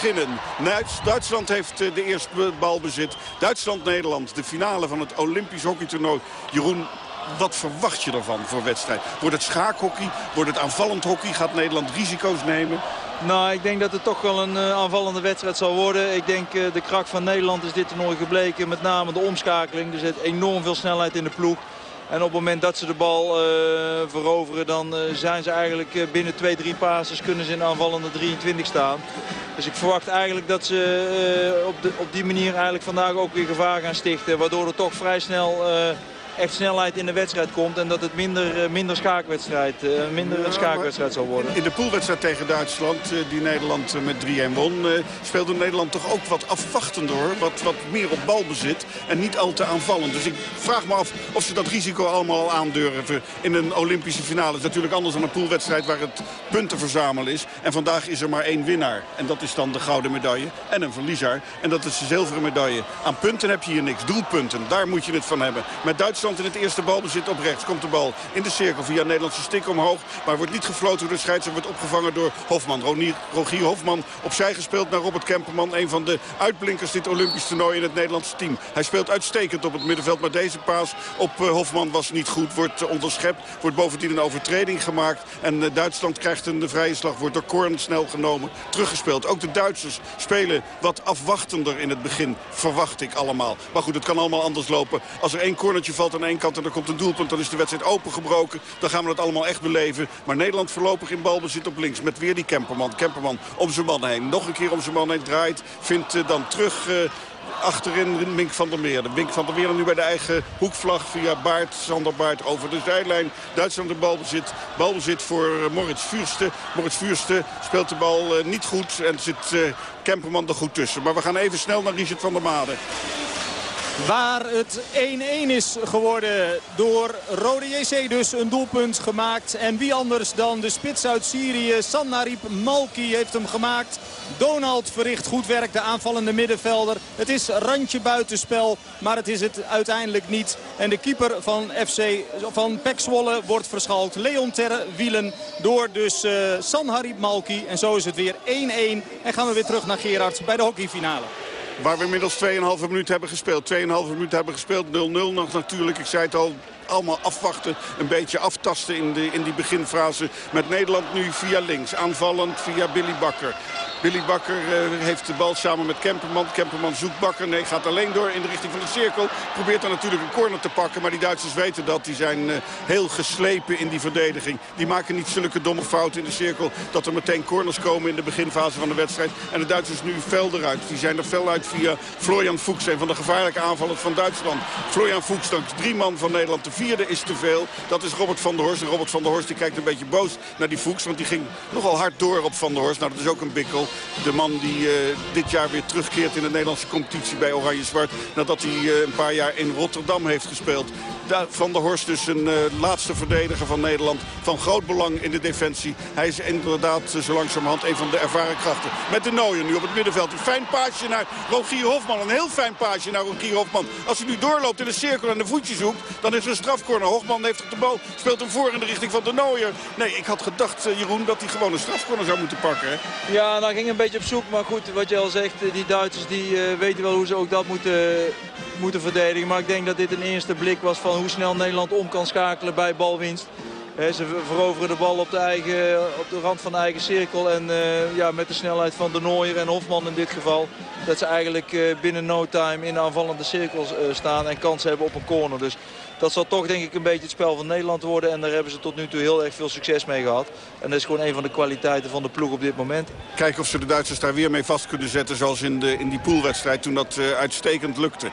beginnen. Duitsland heeft eh, de eerste balbezit. Duitsland-Nederland, de finale van het Olympisch hockeytoernooi. Jeroen, wat verwacht je ervan voor wedstrijd? Wordt het schaakhockey? Wordt het aanvallend hockey? Gaat Nederland risico's nemen? Nou, ik denk dat het toch wel een uh, aanvallende wedstrijd zal worden. Ik denk uh, de kracht van Nederland is dit toernooi gebleken. Met name de omschakeling. Er zit enorm veel snelheid in de ploeg. En op het moment dat ze de bal uh, veroveren, dan uh, zijn ze eigenlijk uh, binnen 2-3 passes kunnen ze in aanvallende 23 staan. Dus ik verwacht eigenlijk dat ze op, de, op die manier eigenlijk vandaag ook weer gevaar gaan stichten. Waardoor er toch vrij snel echt snelheid in de wedstrijd komt. En dat het minder, minder, schaakwedstrijd, minder een schaakwedstrijd zal worden. In de poolwedstrijd tegen Duitsland, die Nederland met 3-1 won... speelde Nederland toch ook wat afwachtender hoor. Wat, wat meer op balbezit en niet al te aanvallend. Dus ik vraag me af of ze dat risico allemaal al aandurven in een Olympische finale. Is natuurlijk anders dan een poolwedstrijd waar het punten verzamelen is. En vandaag is er maar één winnaar. En dat is dan de gouden medaille. En een verliezer. En dat is de zilveren medaille. Aan punten heb je hier niks. Doelpunten, daar moet je het van hebben. Met Duitsland in het eerste balbezit op rechts. Komt de bal in de cirkel via Nederlandse stik omhoog. Maar wordt niet gefloten door de scheidsrechter. Wordt opgevangen door Hofman. Rogier Hofman opzij gespeeld naar Robert Kemperman. Een van de uitblinkers dit Olympisch toernooi in het Nederlandse team. Hij speelt uitstekend op het middenveld. Maar deze paas op uh, Hofman was niet goed. Wordt uh, onderschept. Wordt bovendien een overtreding gemaakt. En uh, Duitsland krijgt een vrije slag. Wordt door Korn snel genomen. Teruggespeeld. Ook de Duitsers spelen wat afwachtender in het begin. Verwacht ik allemaal. Maar goed, het kan allemaal anders lopen. Als er één cornertje valt aan één kant en er komt een doelpunt... dan is de wedstrijd opengebroken. Dan gaan we het allemaal echt beleven. Maar Nederland voorlopig in balbezit op links. Met weer die Kemperman. Kemperman om zijn man heen. Nog een keer om zijn man heen draait. Vindt dan terug achterin Wink van der Meer. Wink van der Meer nu bij de eigen hoekvlag via Baart, Sander Baart over de zijlijn. Duitsland de balbezit, balbezit voor Moritz Vuurste. Moritz Vuurste speelt de bal niet goed en zit Kemperman er goed tussen. Maar we gaan even snel naar Richard van der Made. Waar het 1-1 is geworden door Rode JC dus een doelpunt gemaakt. En wie anders dan de spits uit Syrië, Sanarip Malki heeft hem gemaakt. Donald verricht goed werk, de aanvallende middenvelder. Het is randje buitenspel, maar het is het uiteindelijk niet. En de keeper van, FC, van Pek wordt verschalkt. Leon Terre Wielen door dus uh, Sanharip Malki. En zo is het weer 1-1. En gaan we weer terug naar Gerard bij de hockeyfinale. Waar we inmiddels 2,5 minuut hebben gespeeld. 2,5 minuut hebben gespeeld. 0-0 nog natuurlijk. Ik zei het al, allemaal afwachten. Een beetje aftasten in, de, in die beginfase. Met Nederland nu via links. Aanvallend via Billy Bakker. Billy Bakker uh, heeft de bal samen met Kemperman. Kemperman zoekt Bakker. Nee, gaat alleen door in de richting van de cirkel. Probeert dan natuurlijk een corner te pakken. Maar die Duitsers weten dat. Die zijn uh, heel geslepen in die verdediging. Die maken niet zulke domme fouten in de cirkel. Dat er meteen corners komen in de beginfase van de wedstrijd. En de Duitsers nu fel eruit. Die zijn er fel uit via Florian Fuchs. Een van de gevaarlijke aanvallers van Duitsland. Florian Fuchs, dan drie man van Nederland. De vierde is te veel. Dat is Robert van der Horst. En Robert van der Horst die kijkt een beetje boos naar die Fuchs. Want die ging nogal hard door op van der Horst. Nou, dat is ook een bikkel. De man die uh, dit jaar weer terugkeert in de Nederlandse competitie bij Oranje-Zwart. Nadat hij uh, een paar jaar in Rotterdam heeft gespeeld. Van der Horst dus een uh, laatste verdediger van Nederland. Van groot belang in de defensie. Hij is inderdaad zo langzamerhand een van de ervaren krachten. Met de Nooier nu op het middenveld. Een fijn paasje naar Rogier Hofman. Een heel fijn paasje naar Rogier Hofman. Als hij nu doorloopt in de cirkel en de voetjes zoekt. Dan is er een strafcorner. Hofman heeft de bal. Speelt hem voor in de richting van de Nooier. Nee, ik had gedacht, Jeroen, dat hij gewoon een strafcorner zou moeten pakken. Ja, nou ging een beetje op zoek. Maar goed, wat je al zegt, die Duitsers die uh, weten wel hoe ze ook dat moeten, moeten verdedigen. Maar ik denk dat dit een eerste blik was van hoe snel Nederland om kan schakelen bij balwinst. Ze veroveren de bal op de, eigen, op de rand van de eigen cirkel. En ja, met de snelheid van de Nooier en Hofman in dit geval. Dat ze eigenlijk binnen no time in de aanvallende cirkels staan en kans hebben op een corner. Dus dat zal toch denk ik een beetje het spel van Nederland worden. En daar hebben ze tot nu toe heel erg veel succes mee gehad. En dat is gewoon een van de kwaliteiten van de ploeg op dit moment. Kijken of ze de Duitsers daar weer mee vast kunnen zetten. Zoals in, de, in die poolwedstrijd toen dat uitstekend lukte.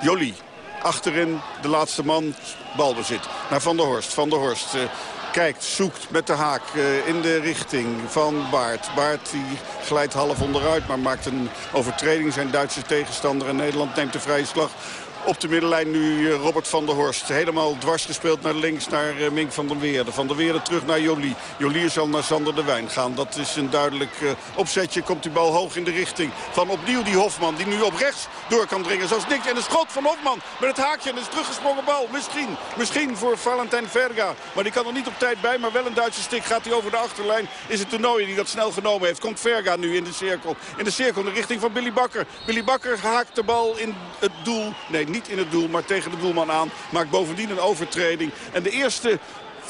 Jolie, achterin de laatste man, balbezit. Naar Van der Horst. Van der Horst uh, kijkt, zoekt met de haak uh, in de richting van Baart. Baart die glijdt half onderuit, maar maakt een overtreding. Zijn Duitse tegenstander en Nederland neemt de vrije slag Op de middenlijn nu Robert van der Horst. Helemaal dwars gespeeld naar links naar Mink van der Weerde. Van der Weerde terug naar Jolie. Jolie zal naar Sander de Wijn gaan. Dat is een duidelijk opzetje. Komt die bal hoog in de richting van opnieuw die Hofman. Die nu op rechts door kan dringen. Zoals niks. En een schot van Hofman met het haakje. En is teruggesprongen bal. Misschien. Misschien voor Valentijn Verga. Maar die kan er niet op tijd bij. Maar wel een Duitse stik. Gaat hij over de achterlijn. Is het toernooi die dat snel genomen heeft. Komt Verga nu in de cirkel. In de cirkel in de richting van Billy Bakker. Billy Bakker haakt de bal in het doel. Nee, niet in het doel, maar tegen de doelman aan. Maakt bovendien een overtreding. En de eerste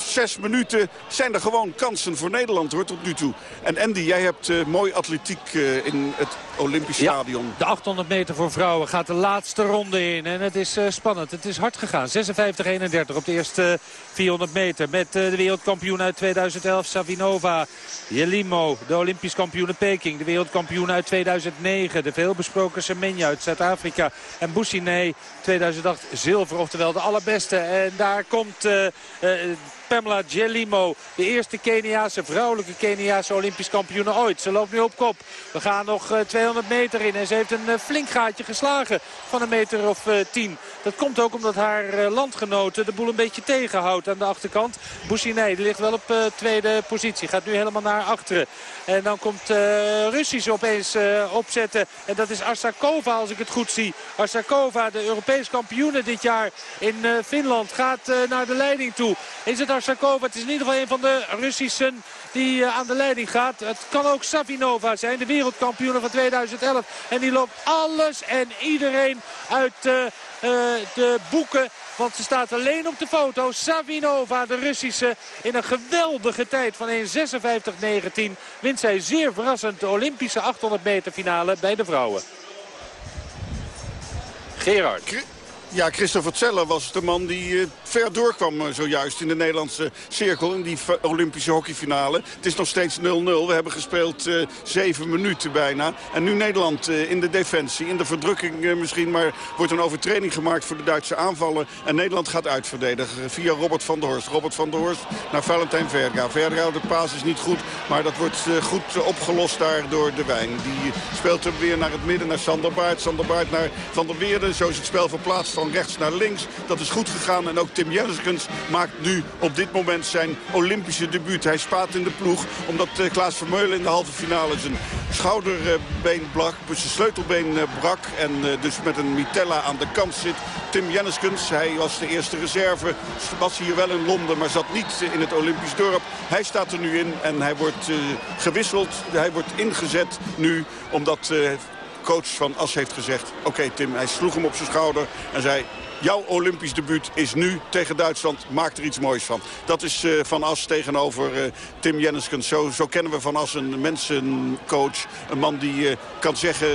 zes minuten zijn er gewoon kansen voor Nederland hoor, tot nu toe. En Andy, jij hebt uh, mooi atletiek uh, in het Olympisch Stadion. De 800 meter voor vrouwen gaat de laatste ronde in. En het is uh, spannend. Het is hard gegaan. 56-31 op de eerste 400 meter. Met de wereldkampioen uit 2011, Savinova. Jelimo, de Olympisch kampioen in Peking. De wereldkampioen uit 2009. De veelbesproken Semenya uit Zuid-Afrika. En Boussinet 2008 zilver, oftewel de allerbeste. En daar komt... Pamela Gelimo. De eerste Keniaanse, vrouwelijke Keniaanse Olympisch kampioen ooit. Ze loopt nu op kop. We gaan nog 200 eh, meter in en ze heeft een eh, flink gaatje geslagen van een meter of 10. Eh, Dat komt ook omdat haar landgenoten de boel een beetje tegenhoudt aan de achterkant. Boussinet die ligt wel op tweede positie. Gaat nu helemaal naar achteren. En dan komt Russisch opeens opzetten. En dat is Arsakova als ik het goed zie. Arsakova, de Europees kampioene dit jaar in Finland, gaat naar de leiding toe. Is het Arsakova. Het is in ieder geval een van de Russischen die eh, aan de leiding gaat. Het kan ook Savinova zijn, de wereldkampioen van 2011. En die loopt alles en iedereen uit uh, de boeken. Want ze staat alleen op de foto. Savinova, de Russische, in een geweldige tijd van 1.56.19. Wint zij zeer verrassend de Olympische 800 meter finale bij de vrouwen. Gerard. Ja, Christopher Zeller was de man die uh, ver doorkwam uh, zojuist in de Nederlandse cirkel. In die Olympische hockeyfinale. Het is nog steeds 0-0. We hebben gespeeld uh, zeven minuten bijna. En nu Nederland in de defensie. In de verdrukking misschien. Maar wordt een overtreding gemaakt voor de Duitse aanvallen. En Nederland gaat uitverdedigen via Robert van der Horst. Robert van der Horst naar Valentijn Verga. Verga, de paas is niet goed. Maar dat wordt goed opgelost daar door de Wijn. Die speelt hem weer naar het midden, naar Sander Baart. Sander Baart naar Van der Weerde. Zo is het spel verplaatst van rechts naar links. Dat is goed gegaan. En ook Tim Jenniskens maakt nu op dit moment zijn Olympische debuut. Hij spaat in de ploeg omdat uh, Klaas Vermeulen in de halve finale zijn schouderbeen brak. Zijn sleutelbeen uh, brak. En uh, dus met een mitella aan de kant zit. Tim Jenniskens, hij was de eerste reserve. Was hier wel in Londen, maar zat niet in het Olympisch dorp. Hij staat er nu in en hij wordt gewisseld. Hij wordt ingezet nu omdat coach van As heeft gezegd... oké Tim, hij sloeg hem op zijn schouder en zei... Jouw Olympisch debuut is nu tegen Duitsland. Maak er iets moois van. Dat is uh, Van As tegenover uh, Tim Jenniskens. Zo, zo, kennen we Van As een mensencoach. Een man die uh, kan zeggen...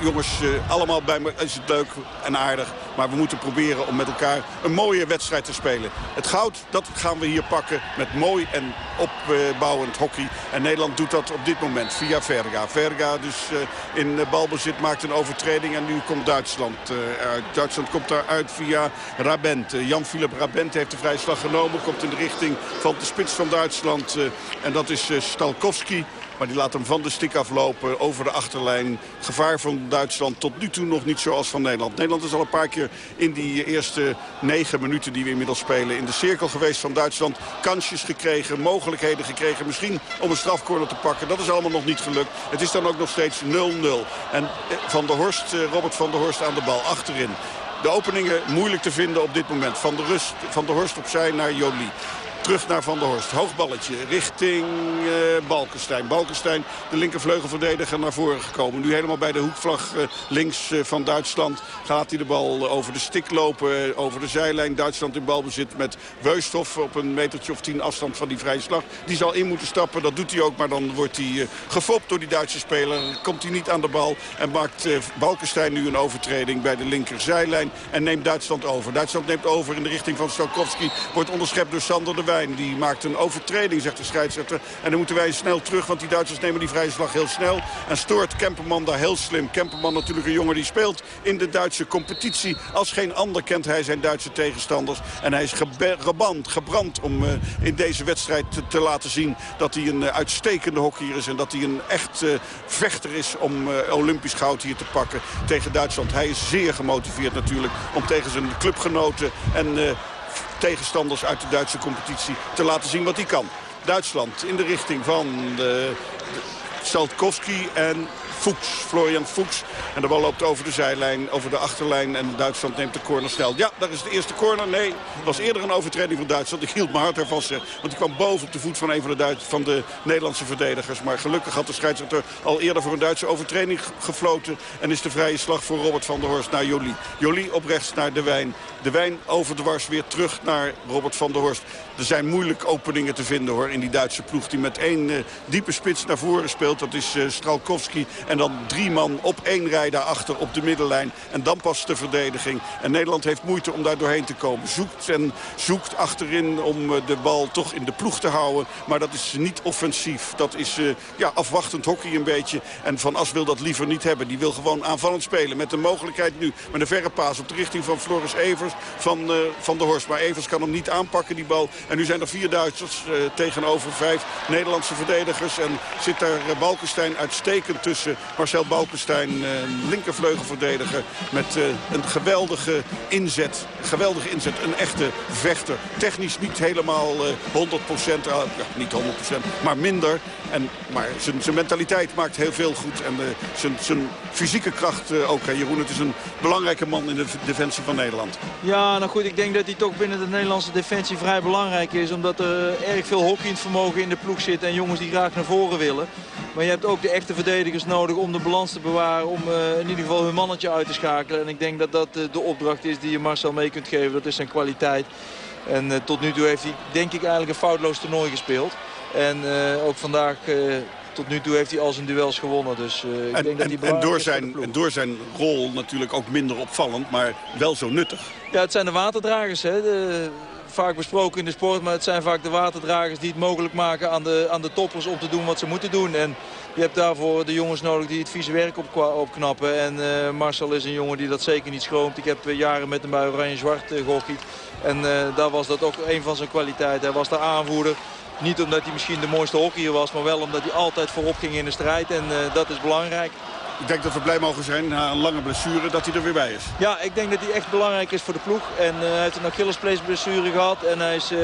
jongens, allemaal bij me is het leuk en aardig. Maar we moeten proberen om met elkaar een mooie wedstrijd te spelen. Het goud, dat gaan we hier pakken met mooi en opbouwend hockey. En Nederland doet dat op dit moment via Verga. Verga dus in balbezit maakt een overtreding. En nu komt Duitsland uit. Duitsland komt daar via Rabent. Jan-Philip Rabent heeft de vrijslag genomen. Komt in de richting van de spits van Duitsland. Eh, en dat is eh, Stalkowski. Maar die laat hem van de stik aflopen over de achterlijn. Gevaar van Duitsland tot nu toe nog niet zoals van Nederland. Nederland is al een paar keer in die eerste negen minuten die we inmiddels spelen... in de cirkel geweest van Duitsland. Kansjes gekregen, mogelijkheden gekregen. Misschien om een strafcorner te pakken. Dat is allemaal nog niet gelukt. Het is dan ook nog steeds 0-0. En eh, Van der Horst, Robert van der Horst aan de bal achterin. De openingen moeilijk te vinden op dit moment. Van de, rust, van de Horst opzij naar Jolie. Terug naar Van der Horst. Hoogballetje richting uh, Balkenstein. Balkenstein, de linkervleugelverdediger, naar voren gekomen. Nu helemaal bij de hoekvlag uh, links uh, van Duitsland gaat hij de bal over de stik lopen. over de zijlijn. Duitsland in balbezit met Weusthof op een metertje of tien afstand van die vrije slag. Die zal in moeten stappen. Dat doet hij ook. Maar dan wordt hij gefopt door die Duitse speler. Komt hij niet aan de bal. En maakt Balkenstein nu een overtreding bij de linkerzijlijn. En neemt Duitsland over. Duitsland neemt over in de richting van Stokowski. Wordt onderschept door Sander de Wijn. Die maakt een overtreding, zegt de scheidsrechter. En dan moeten wij snel terug, want die Duitsers nemen die vrije slag heel snel. En stoort Kemperman daar heel slim. Kemperman natuurlijk een jongen die speelt in de Duitse competitie. Als geen ander kent hij zijn Duitse tegenstanders. En hij is geband, gebrand om uh, in deze wedstrijd te, te, laten zien... dat hij een uh, uitstekende hockeyer is en dat hij een echt uh, vechter is om Olympisch goud hier te pakken tegen Duitsland. Hij is zeer gemotiveerd natuurlijk om tegen zijn clubgenoten en tegenstanders uit de Duitse competitie te laten zien wat hij kan. Duitsland in de richting van de, de Saltkowski en Fuchs, Florian Fuchs. En de bal loopt over de zijlijn, over de achterlijn. En Duitsland neemt de corner snel. Ja, daar is de eerste corner. Nee, het was eerder een overtreding van Duitsland. Ik hield mijn hart ervan. Want die kwam boven op de voet van een van de, Duits van de Nederlandse verdedigers. Maar gelukkig had de scheidsrechter al eerder voor een Duitse overtreding gefloten. En is de vrije slag voor Robert van der Horst naar Jolie. Jolie op rechts naar De Wijn. De Wijn overdwars weer terug naar Robert van der Horst. Er zijn moeilijk openingen te vinden hoor in die Duitse ploeg. Die met één uh, diepe spits naar voren speelt. Dat is uh, Stralkowski. En dan drie man op één rij daarachter op de middenlijn. En dan pas de verdediging. En Nederland heeft moeite om daar doorheen te komen. Zoekt en zoekt achterin om uh, de bal toch in de ploeg te houden. Maar dat is niet offensief. Dat is ja, afwachtend hockey een beetje. En Van As wil dat liever niet hebben. Die wil gewoon aanvallend spelen. Met de mogelijkheid nu met een verre paas op de richting van Floris Evers van, van de Horst. Maar Evers kan hem niet aanpakken die bal. En nu zijn er vier Duitsers tegenover vijf Nederlandse verdedigers. En zit daar Balkenstein uitstekend tussen. Marcel Balkenstein, uh, linkervleugelverdediger. Met een geweldige inzet. Geweldige inzet. Een echte vechter. Technisch niet helemaal 100%. ja, niet 100%, maar minder. En, maar zijn mentaliteit maakt heel veel goed. En zijn fysieke kracht ook. Hè, Jeroen, het is een belangrijke man in de defensie van Nederland. Ja, nou goed. Ik denk dat hij toch binnen de Nederlandse defensie vrij belangrijk is. Omdat er erg veel hockeyvermogen in de ploeg zit. En jongens die graag naar voren willen. Maar je hebt ook de echte verdedigers nodig om de balans te bewaren. Om uh, in ieder geval hun mannetje uit te schakelen. En ik denk dat dat de opdracht is die je Marcel mee kunt geven. Dat is zijn kwaliteit. En tot nu toe heeft hij denk ik eigenlijk een foutloos toernooi gespeeld. En ook vandaag tot nu toe heeft hij al zijn duels gewonnen. Dus uh, ik en, denk dat hij en door zijn, en door zijn rol natuurlijk ook minder opvallend, maar wel zo nuttig. Ja, het zijn de waterdragers. Hè. De, vaak besproken in de sport, maar het zijn vaak de waterdragers die het mogelijk maken aan de, aan de toppers om te doen wat ze moeten doen. En je hebt daarvoor de jongens nodig die het vieze werk op, opknappen. En uh, Marcel is een jongen die dat zeker niet schroomt. Ik heb uh, jaren met hem bij Oranje-Zwart uh, gehockeyd. En daar was dat ook een van zijn kwaliteiten. Hij was de aanvoerder. Niet omdat hij misschien de mooiste hockeyer was, maar wel omdat hij altijd voorop ging in de strijd. En uh, dat is belangrijk. Ik denk dat we blij mogen zijn na een lange blessure dat hij er weer bij is. Ja, ik denk dat hij echt belangrijk is voor de ploeg. En uh, hij heeft een Achillespeesblessure gehad. En hij is uh,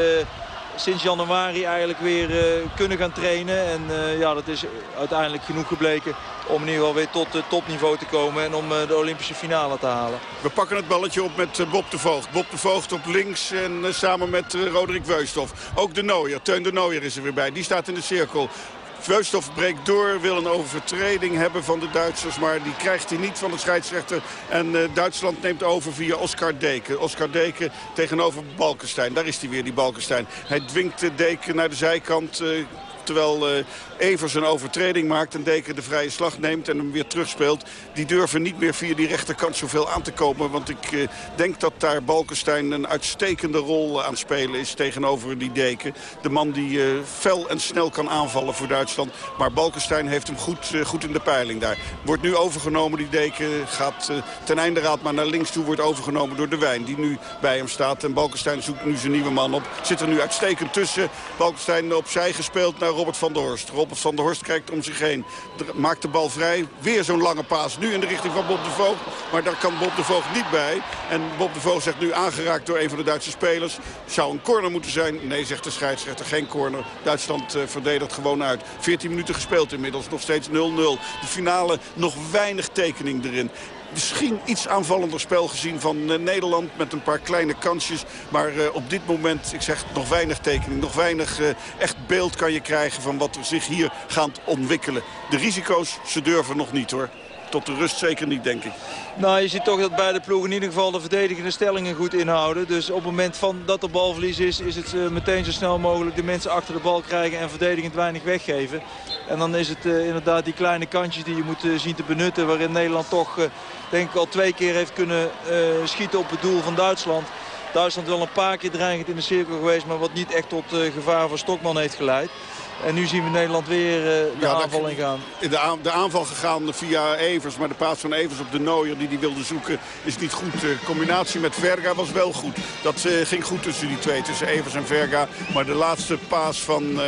sinds januari eigenlijk weer kunnen gaan trainen. En ja, dat is uiteindelijk genoeg gebleken om ieder geval weer tot het topniveau te komen en om de Olympische finale te halen. We pakken het balletje op met Bob de Voogd. Bob de Voogd op links en samen met Roderick Weusthof. Ook de Nooier, Teun de Nooier is er weer bij. Die staat in de cirkel. Veusthof breekt door, wil een overtreding hebben van de Duitsers. Maar die krijgt hij niet van de scheidsrechter. En uh, Duitsland neemt over via Oscar Deken. Oscar Deken tegenover Balkenstein. Daar is hij weer, die Balkenstein. Hij dwingt de Deken naar de zijkant... Uh, terwijl Evers een overtreding maakt en Deken de vrije slag neemt en hem weer terugspeelt. Die durven niet meer via die rechterkant zoveel aan te komen. Want ik uh, denk dat daar Balkenstein een uitstekende rol aan spelen is tegenover die Deken. De man die uh, fel en snel kan aanvallen voor Duitsland. Maar Balkenstein heeft hem goed, goed in de peiling daar. Wordt nu overgenomen, die Deken gaat ten einde raad maar naar links toe. Wordt overgenomen door de Wijn die nu bij hem staat. En Balkenstein zoekt nu zijn nieuwe man op. Zit er nu uitstekend tussen. Balkenstein opzij gespeeld naar Robert van der Horst. Van der Horst kijkt om zich heen. Maakt de bal vrij. Weer zo'n lange paas. Nu in de richting van Bob de Voogd. Maar daar kan Bob de Voogd niet bij. En Bob de Voogd zegt nu aangeraakt door een van de Duitse spelers. Zou een corner moeten zijn. Nee, zegt de scheidsrechter. Geen corner. Duitsland uh, verdedigt gewoon uit. 14 minuten gespeeld inmiddels. Nog steeds 0-0. De finale nog weinig tekening erin misschien iets aanvallender spel gezien van uh, Nederland. Met een paar kleine kansjes. Maar uh, op dit moment, ik zeg nog weinig tekening. Nog weinig uh, echt beeld kan je krijgen van wat er zich hier gaat ontwikkelen. De risico's, ze durven nog niet hoor tot de rust zeker niet, denk ik. Nou, je ziet toch dat beide ploegen in ieder geval de verdedigende stellingen goed inhouden. Dus op het moment van dat er balverlies is, is het uh, meteen zo snel mogelijk de mensen achter de bal krijgen en verdedigend weinig weggeven. En dan is het uh, inderdaad die kleine kantjes die je moet uh, zien te benutten. Waarin Nederland toch, denk ik, al twee keer heeft kunnen schieten op het doel van Duitsland. Duitsland wel een paar keer dreigend in de cirkel geweest. Maar wat niet echt tot gevaar voor Stokman heeft geleid. En nu zien we Nederland weer uh, de aanval ingaan. De, de aanval gegaan via Evers. Maar de paas van Evers op de Nooier die hij wilde zoeken is niet goed. De combinatie met Verga was wel goed. Dat uh, ging goed tussen die twee, tussen Evers en Verga. Maar de laatste paas van uh,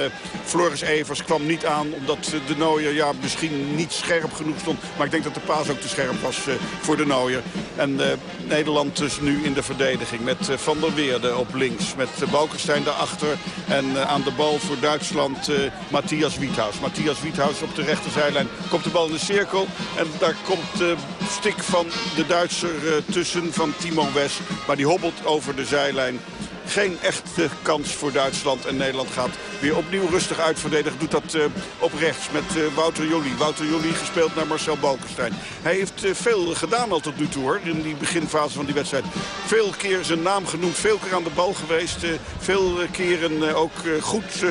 Floris Evers kwam niet aan. Omdat de Nooier ja, misschien niet scherp genoeg stond. Maar ik denk dat de paas ook te scherp was voor de Nooier. En Nederland dus nu in de verdediging met Van der Weerde op links. Met Balkenstein daarachter. En aan de bal voor Duitsland Matthias Wiethuis. Matthias Wiethuis op de rechterzijlijn komt de bal in de cirkel. En daar komt de stik van de Duitser eh, tussen van Timo West. Maar die hobbelt over de zijlijn. Geen echte kans voor Duitsland. En Nederland gaat weer opnieuw rustig uitverdedigen. Doet dat uh, op rechts met uh, Wouter Jolie. Wouter Jolie gespeeld naar Marcel Balkenstein. Hij heeft uh, veel gedaan al tot nu toe hoor. In die beginfase van die wedstrijd. Veel keer zijn naam genoemd. Veel keer aan de bal geweest. veel keren ook goed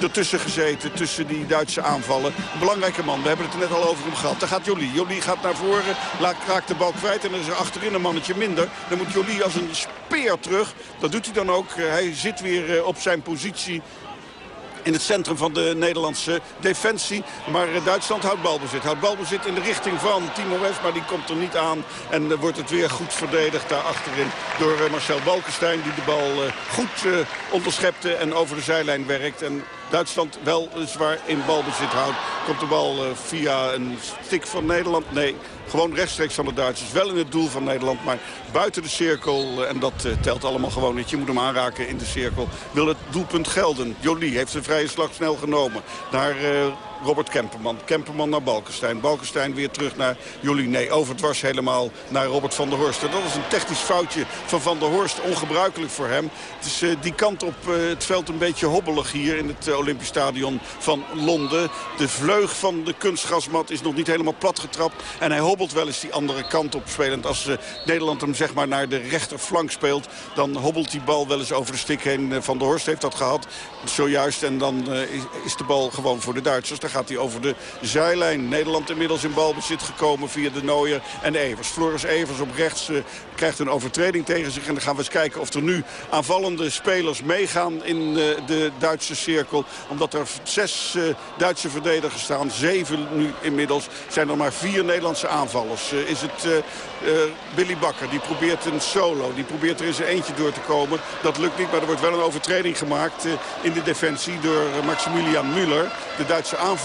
ertussen gezeten. Tussen die Duitse aanvallen. Een belangrijke man. We hebben het er net al over hem gehad. Daar gaat Jolie. Jolie gaat naar voren. Raakt de bal kwijt. En dan is er achterin een mannetje minder. Dan moet Jolie als een speer terug. Dat doet hij dan ook. Hij zit weer op zijn positie in het centrum van de Nederlandse defensie. Maar eh, Duitsland houdt balbezit. Houdt balbezit in de richting van Timo West, maar die komt er niet aan. En wordt het weer goed verdedigd daar achterin door Marcel Balkenstein... die de bal goed onderschepte en over de zijlijn werkt. En Duitsland wel zwaar in balbezit houdt. Komt de bal via een stik van Nederland? Nee, gewoon rechtstreeks van de Duitsers. Wel in het doel van Nederland, maar buiten de cirkel. En dat telt allemaal gewoon niet. Je moet hem aanraken in de cirkel. Wil het doelpunt gelden. Jolie heeft een vrije slag snel genomen. Naar Robert Kemperman. Kemperman naar Balkenstein. Balkenstein weer terug naar Jolie. Nee, overdwars helemaal naar Robert van der Horst. dat is een technisch foutje van Van der Horst. Ongebruikelijk voor hem. Het is uh, die kant op uh, het veld een beetje hobbelig hier in het uh, Olympisch Stadion van Londen. De vleug van de kunstgrasmat is nog niet helemaal plat getrapt. En hij hobbelt wel eens die andere kant op spelend. Als Nederland hem zeg maar naar de rechterflank speelt... dan hobbelt die bal wel eens over de stik heen. Van der Horst heeft dat gehad zojuist. En dan is de bal gewoon voor de Duitsers gaat hij over de zijlijn. Nederland inmiddels in balbezit gekomen via de Nooier en Evers. Floris Evers op rechts uh, krijgt een overtreding tegen zich. En dan gaan we eens kijken of er nu aanvallende spelers meegaan in uh, de Duitse cirkel. Omdat er zes uh, Duitse verdedigers staan. Zeven nu inmiddels. Zijn er maar vier Nederlandse aanvallers. is het Billy Bakker. Die probeert een solo. Die probeert er in zijn eentje door te komen. Dat lukt niet, maar er wordt wel een overtreding gemaakt in de defensie door Maximilian Müller. De Duitse aanvaller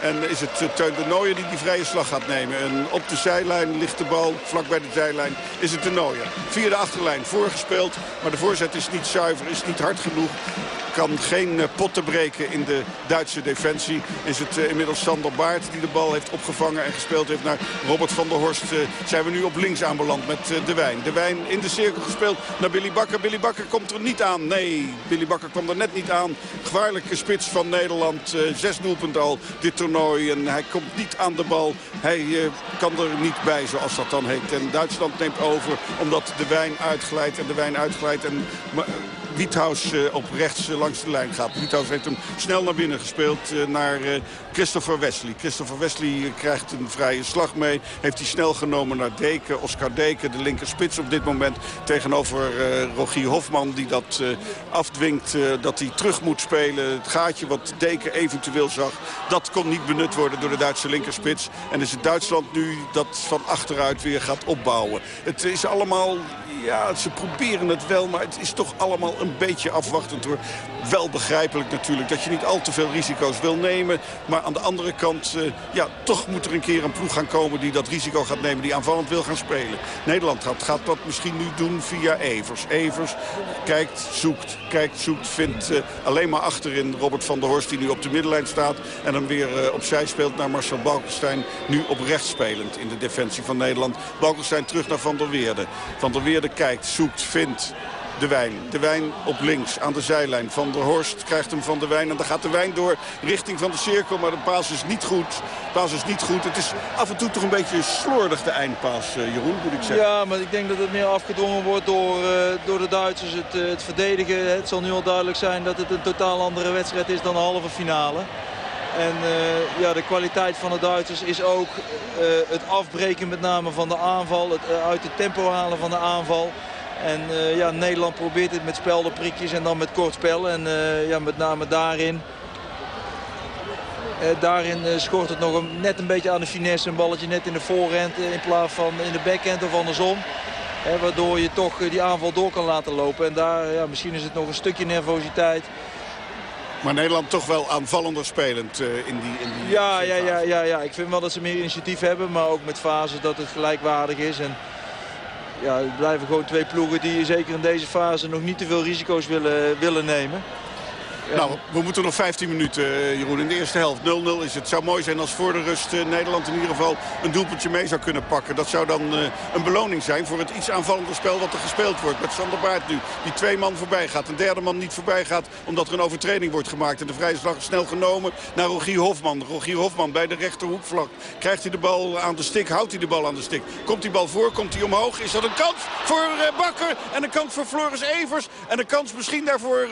en is het eh, Teun de Nooijer die die vrije slag gaat nemen. En op de zijlijn ligt de bal, vlak bij de zijlijn, is het de Nooijer. Via de achterlijn voorgespeeld, maar de voorzet is niet zuiver, is niet hard genoeg kan geen eh, potten breken in de Duitse defensie. Is het uh, inmiddels Sander Baart die de bal heeft opgevangen en gespeeld heeft naar Robert van der Horst. Uh, zijn we nu op links aanbeland met De Wijn. De Wijn in de cirkel gespeeld naar Billy Bakker. Billy Bakker komt er niet aan. Nee, Billy Bakker kwam er net niet aan. Gevaarlijke spits van Nederland. zes doelpunten al dit toernooi. En hij komt niet aan de bal. Hij kan er niet bij, zoals dat dan heet. En Duitsland neemt over omdat De Wijn uitglijdt. En De Wijn uitglijdt. En Wiethuis eh, op rechts eh, langs de lijn gaat. Wiethuis heeft hem snel naar binnen gespeeld eh, naar Christopher Wesley. Christopher Wesley krijgt een vrije slag mee. Heeft hij snel genomen naar Deken. Oscar Deken, de linker spits op dit moment. Tegenover Rogier Hofman die dat afdwingt dat hij terug moet spelen. Het gaatje wat Deken eventueel zag. Dat kon niet benut worden door de Duitse linkerspits. En is het Duitsland nu dat van achteruit weer gaat opbouwen. Het is allemaal ja, ze proberen het wel, maar het is toch allemaal een beetje afwachtend hoor. Wel begrijpelijk natuurlijk dat je niet al te veel risico's wil nemen. Maar aan de andere kant, uh, ja, toch moet er een keer een ploeg gaan komen die dat risico gaat nemen. Die aanvallend wil gaan spelen. Nederland gaat dat misschien nu doen via Evers. Evers kijkt, zoekt, kijkt, zoekt, vindt uh, alleen maar achterin Robert van der Horst die nu op de middenlijn staat. En dan weer uh, opzij speelt naar Marcel Balkenstein. Nu op rechts spelend in de defensie van Nederland. Balkenstein terug naar Van der Weerde. Van der Weerde kijkt, zoekt, vindt. De Wijn. De Wijn op links aan de zijlijn. Van der Horst krijgt hem van de Wijn. En dan gaat de Wijn door richting van de cirkel. Maar de paas is niet goed. De paas is niet goed. Het is af en toe toch een beetje slordig de eindpaas, uh, Jeroen, moet ik zeggen. Ja, maar ik denk dat het meer afgedwongen wordt door, uh, door de Duitsers. Het, uh, het verdedigen. Het zal nu al duidelijk zijn dat het een totaal andere wedstrijd is dan de halve finale. En ja, de kwaliteit van de Duitsers is ook het afbreken met name van de aanval. Het uit het tempo halen van de aanval. En ja, Nederland probeert het met speldenprikjes en dan met kort spel. En ja, met name daarin uh, daarin schort het nog een, net een beetje aan de finesse. Een balletje net in de voorhand in plaats van in de backhand of andersom. waardoor je toch die aanval door kan laten lopen. En daar, ja, misschien is het nog een stukje nervositeit. Maar Nederland toch wel aanvallender spelend uh, in die, in die ja, ja, ja, ja, ja, ik vind wel dat ze meer initiatief hebben. Maar ook met fases dat het gelijkwaardig is. En ja, het blijven gewoon twee ploegen die zeker in deze fase nog niet te veel risico's willen, willen nemen. Nou, we moeten nog 15 minuten, eh, Jeroen. In de eerste helft 0-0 is het. zou mooi zijn als voor de rust uh, Nederland in ieder geval een doelpuntje mee zou kunnen pakken. Dat zou dan uh, een beloning zijn voor het iets aanvallender spel wat er gespeeld wordt. Met Sander Baart nu, die twee man voorbij gaat. Een derde man niet voorbij gaat, omdat er een overtreding wordt gemaakt. En de vrije slag is snel genomen naar Rogier Hofman. Rogier Hofman bij de rechterhoekvlak. Krijgt hij de bal aan de stik, houdt hij de bal aan de stik. Komt die bal voor, komt hij omhoog. Is dat een kans voor Bakker en een kans voor Floris Evers. En een kans misschien daarvoor,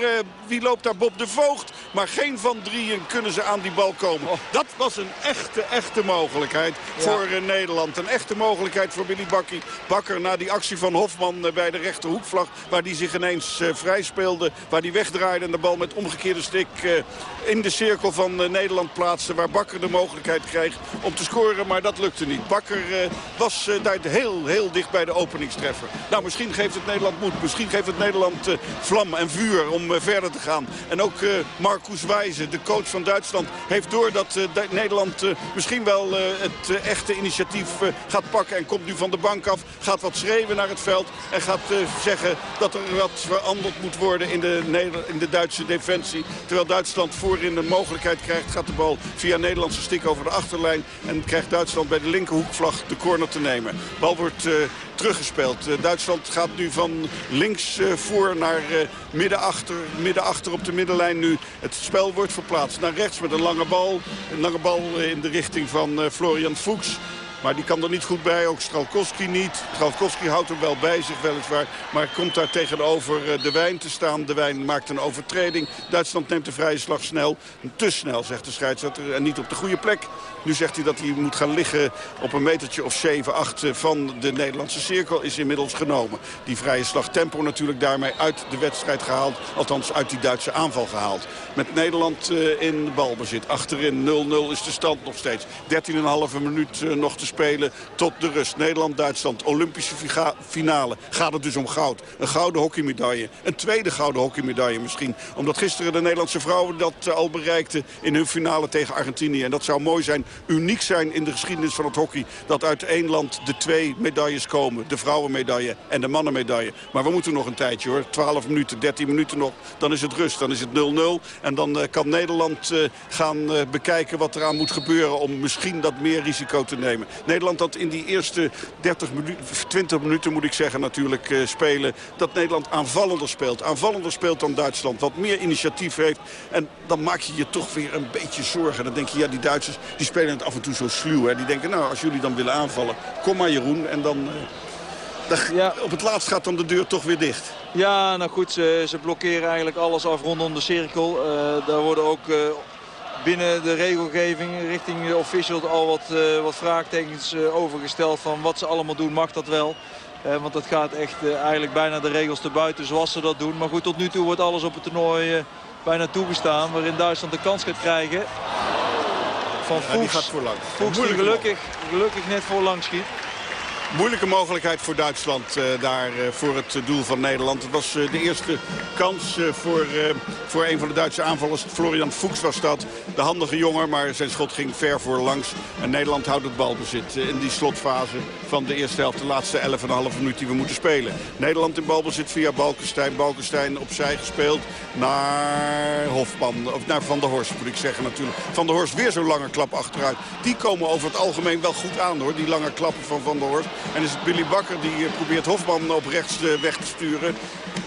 wie loopt daar Bob de Voogd. Maar geen van drieën kunnen ze aan die bal komen. Oh. Dat was een echte, echte mogelijkheid voor uh, Nederland. Een echte mogelijkheid voor Billy Bakkie. Bakker na die actie van Hofman uh, bij de rechterhoekvlag. Waar die zich ineens uh, vrij speelde. Waar die wegdraaide en de bal met omgekeerde stik in de cirkel van Nederland plaatste. Waar Bakker de mogelijkheid kreeg om te scoren. Maar dat lukte niet. Bakker was daar heel, heel dicht bij de openingstreffer. Nou, misschien geeft het Nederland moed. Misschien geeft het Nederland vlam en vuur om verder te gaan. En ook uh, Marcus Wijze, de coach van Duitsland, heeft door dat uh, Nederland uh, misschien wel het echte initiatief gaat pakken. En komt nu van de bank af, gaat wat schreeuwen naar het veld. En gaat zeggen dat er wat veranderd moet worden in de, in de Duitse defensie. Terwijl Duitsland voorin de mogelijkheid krijgt, gaat de bal via Nederlandse stik over de achterlijn. En krijgt Duitsland bij de linkerhoekvlag de corner te nemen. Bal wordt teruggespeeld. Duitsland gaat nu van links voor naar midden achter, midden achter op de middenlijn nu. Het spel wordt verplaatst naar rechts met een lange bal. Een lange bal in de richting van eh, Florian Fuchs. Maar die kan er niet goed bij, ook Stralkowski niet. Stralkowski houdt hem wel bij zich weliswaar. Maar komt daar tegenover eh, de Wijn te staan. De Wijn maakt een overtreding. Duitsland neemt de vrije slag snel. Te snel, zegt de scheidsrechter. En niet op de goede plek. Nu zegt hij dat hij moet gaan liggen op een metertje of 7, 8 eh, van de Nederlandse cirkel. Is inmiddels genomen. Die vrije slag tempo natuurlijk daarmee uit de wedstrijd gehaald. Althans uit die Duitse aanval gehaald. Met Nederland uh, in balbezit. Achterin 0-0 is de stand nog steeds. 13,5 minuut nog te spelen tot de rust. Nederland-Duitsland, Olympische finale. Gaat het dus om goud. Een gouden hockeymedaille. Een tweede gouden hockeymedaille misschien. Omdat gisteren de Nederlandse vrouwen dat uh, al bereikten in hun finale tegen Argentinië. En dat zou mooi zijn, uniek zijn in de geschiedenis van het hockey. Dat uit één land de twee medailles komen. De vrouwenmedaille en de mannenmedaille. Maar we moeten nog een tijdje hoor. 12 minuten, 13 minuten nog. Dan is het rust. Dan is het 0-0. En dan uh, kan Nederland uh, gaan bekijken wat eraan moet gebeuren om misschien dat meer risico te nemen. Nederland dat in die eerste 30 minuten, 20 minuten moet ik zeggen natuurlijk uh, spelen. Dat Nederland aanvallender speelt. Aanvallender speelt dan Duitsland. Wat meer initiatief heeft. En dan maak je je toch weer een beetje zorgen. Dan denk je, ja die Duitsers die spelen het af en toe zo sluw. Hè. Die denken, nou als jullie dan willen aanvallen, kom maar Jeroen. En dan... Uh, ja. Op het laatst gaat dan de deur toch weer dicht. Ja, nou goed, ze, ze blokkeren eigenlijk alles af rondom de cirkel. Uh, daar worden ook uh, binnen de regelgeving richting de officials al wat, uh, wat vraagtekens uh, overgesteld van wat ze allemaal doen. Mag dat wel? Uh, want dat gaat echt eigenlijk bijna de regels te buiten zoals ze dat doen. Maar goed, tot nu toe wordt alles op het toernooi bijna toegestaan. Waarin Duitsland de kans gaat krijgen. Van ja, die gaat voor lang. Die gelukkig, gelukkig net voor lang schiet. Moeilijke mogelijkheid voor Duitsland uh, daar uh, voor het doel van Nederland. Het was uh, de eerste kans voor, voor een van de Duitse aanvallers. Florian Fuchs was dat. De handige jongen, maar zijn schot ging ver voor langs. En Nederland houdt het balbezit in die slotfase van de eerste helft. De laatste 11,5 minuut die we moeten spelen. Nederland in balbezit via Balkenstein. Balkenstein opzij gespeeld naar Hofman. Of naar Van der Horst moet ik zeggen natuurlijk. Van der Horst weer zo'n lange klap achteruit. Die komen over het algemeen wel goed aan hoor. Die lange klappen van Van der Horst. En is het Billy Bakker die eh, probeert Hofman op rechts eh, weg te sturen.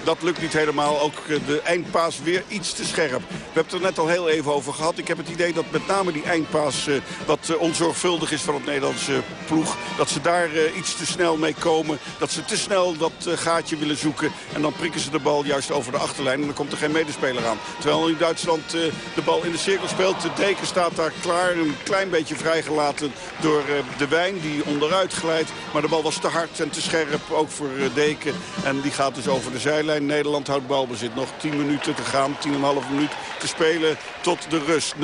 Dat lukt niet helemaal. Ook de eindpaas weer iets te scherp. We hebben het er net al heel even over gehad. Ik heb het idee dat met name die eindpaas wat onzorgvuldig is van het Nederlandse ploeg. Dat ze daar iets te snel mee komen. Dat ze te snel dat gaatje willen zoeken. En dan prikken ze de bal juist over de achterlijn. En dan komt er geen medespeler aan. Terwijl in Duitsland de bal in de cirkel speelt. De deken staat daar klaar. Een klein beetje vrijgelaten door de wijn die onderuit glijdt. Maar de bal was te hard en te scherp. Ook voor Deken. En die gaat dus over de zijlijn. Nederland houdt balbezit. Nog 10 minuten te gaan. 10,5 minuut te spelen tot de rust. 0-0.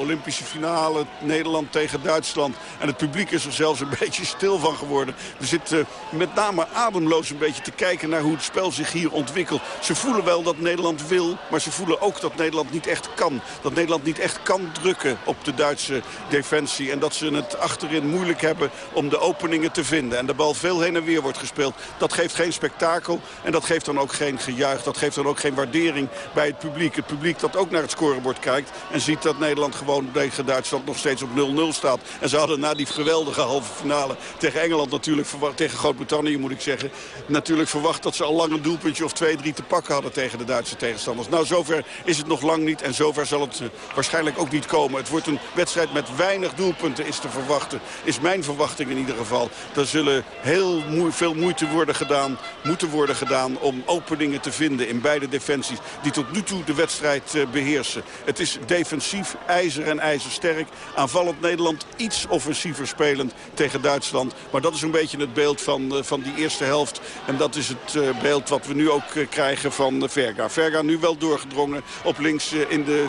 Olympische finale. Nederland tegen Duitsland. En het publiek is er zelfs een beetje stil van geworden. We zitten met name ademloos een beetje te kijken naar hoe het spel zich hier ontwikkelt. Ze voelen wel dat Nederland wil. Maar ze voelen ook dat Nederland niet echt kan. Dat Nederland niet echt kan drukken op de Duitse defensie. En dat ze het achterin moeilijk hebben om de openingen te vinden. En de bal veel heen en weer wordt gespeeld. Dat geeft geen spektakel. En dat geeft dan ook geen gejuich. Dat geeft dan ook geen waardering bij het publiek. Het publiek dat ook naar het scorebord kijkt. En ziet dat Nederland gewoon tegen Duitsland nog steeds op 0-0 staat. En ze hadden na die geweldige halve finale tegen Engeland natuurlijk verwacht. Tegen Groot-Brittannië moet ik zeggen. Natuurlijk verwacht dat ze al lang een doelpuntje of 2-3 te pakken hadden tegen de Duitse tegenstanders. Nou, zover is het nog lang niet. En zover zal het eh, waarschijnlijk ook niet komen. Het wordt een wedstrijd met weinig doelpunten is te verwachten. Is mijn verwachting in ieder geval. Er zullen heel veel moeite worden gedaan, moeten worden gedaan om openingen te vinden in beide defensies. Die tot nu toe de wedstrijd eh, beheersen. Het is defensief ijzer en ijzersterk. Aanvallend Nederland iets offensiever spelend tegen Duitsland. Maar dat is een beetje het beeld van, eh, van die eerste helft. En dat is het beeld wat we nu ook krijgen van Verga. Verga nu wel doorgedrongen op links in de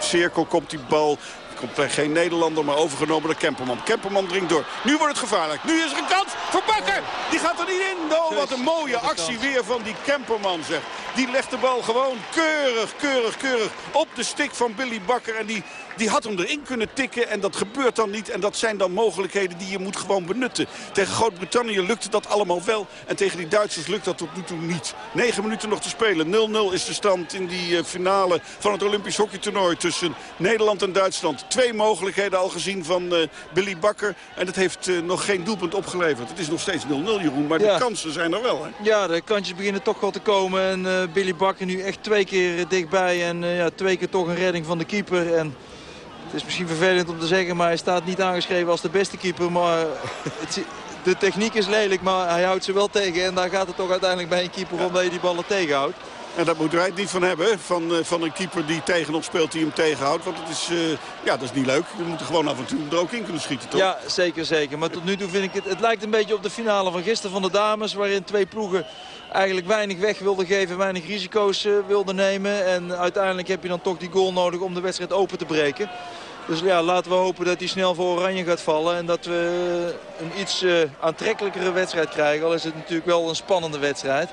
cirkel komt die bal komt er geen Nederlander, maar overgenomen door Kemperman. Kemperman dringt door. Nu wordt het gevaarlijk. Nu is er een kans voor Bakker. Die gaat er niet in. Oh, wat een mooie actie weer van die Kemperman, zeg. Die legt de bal gewoon keurig, keurig, keurig op de stik van Billy Bakker. En die die had hem erin kunnen tikken en dat gebeurt dan niet. En dat zijn dan mogelijkheden die je moet gewoon benutten. Tegen Groot-Brittannië lukte dat allemaal wel. En tegen die Duitsers lukt dat tot nu toe niet. 9 minuten nog te spelen. 0-0 is de stand in die eh, finale van het Olympisch hockeytoernooi tussen Nederland en Duitsland. Twee mogelijkheden al gezien van uh, Billy Bakker. En dat heeft uh, nog geen doelpunt opgeleverd. Het is nog steeds 0-0 Jeroen, maar de kansen zijn er wel. Hè? Ja, de kansjes beginnen toch wel te komen. En uh, Billy Bakker nu echt twee keer dichtbij. En ja, twee keer toch een redding van de keeper. En het is misschien vervelend om te zeggen, maar hij staat niet aangeschreven als de beste keeper. Maar het, de techniek is lelijk, maar hij houdt ze wel tegen. En daar gaat het toch uiteindelijk bij een keeper om dat je die ballen tegenhoudt. En daar moeten wij het niet van hebben. Van, eh, van een keeper die tegen ons speelt, die hem tegenhoudt. Want het is, uh, ja, dat is niet leuk. We moeten gewoon af en toe er ook in kunnen schieten, toch? Ja, zeker, zeker. Maar tot nu toe vind ik het... Het lijkt een beetje op de finale van gisteren van de dames. Waarin twee ploegen eigenlijk weinig weg wilden geven. Weinig risico's uh, wilden nemen. En uiteindelijk heb je dan toch die goal nodig om de wedstrijd open te breken. Dus ja, laten we hopen dat hij snel voor Oranje gaat vallen. En dat we een iets aantrekkelijkere wedstrijd krijgen. Al is het natuurlijk wel een spannende wedstrijd.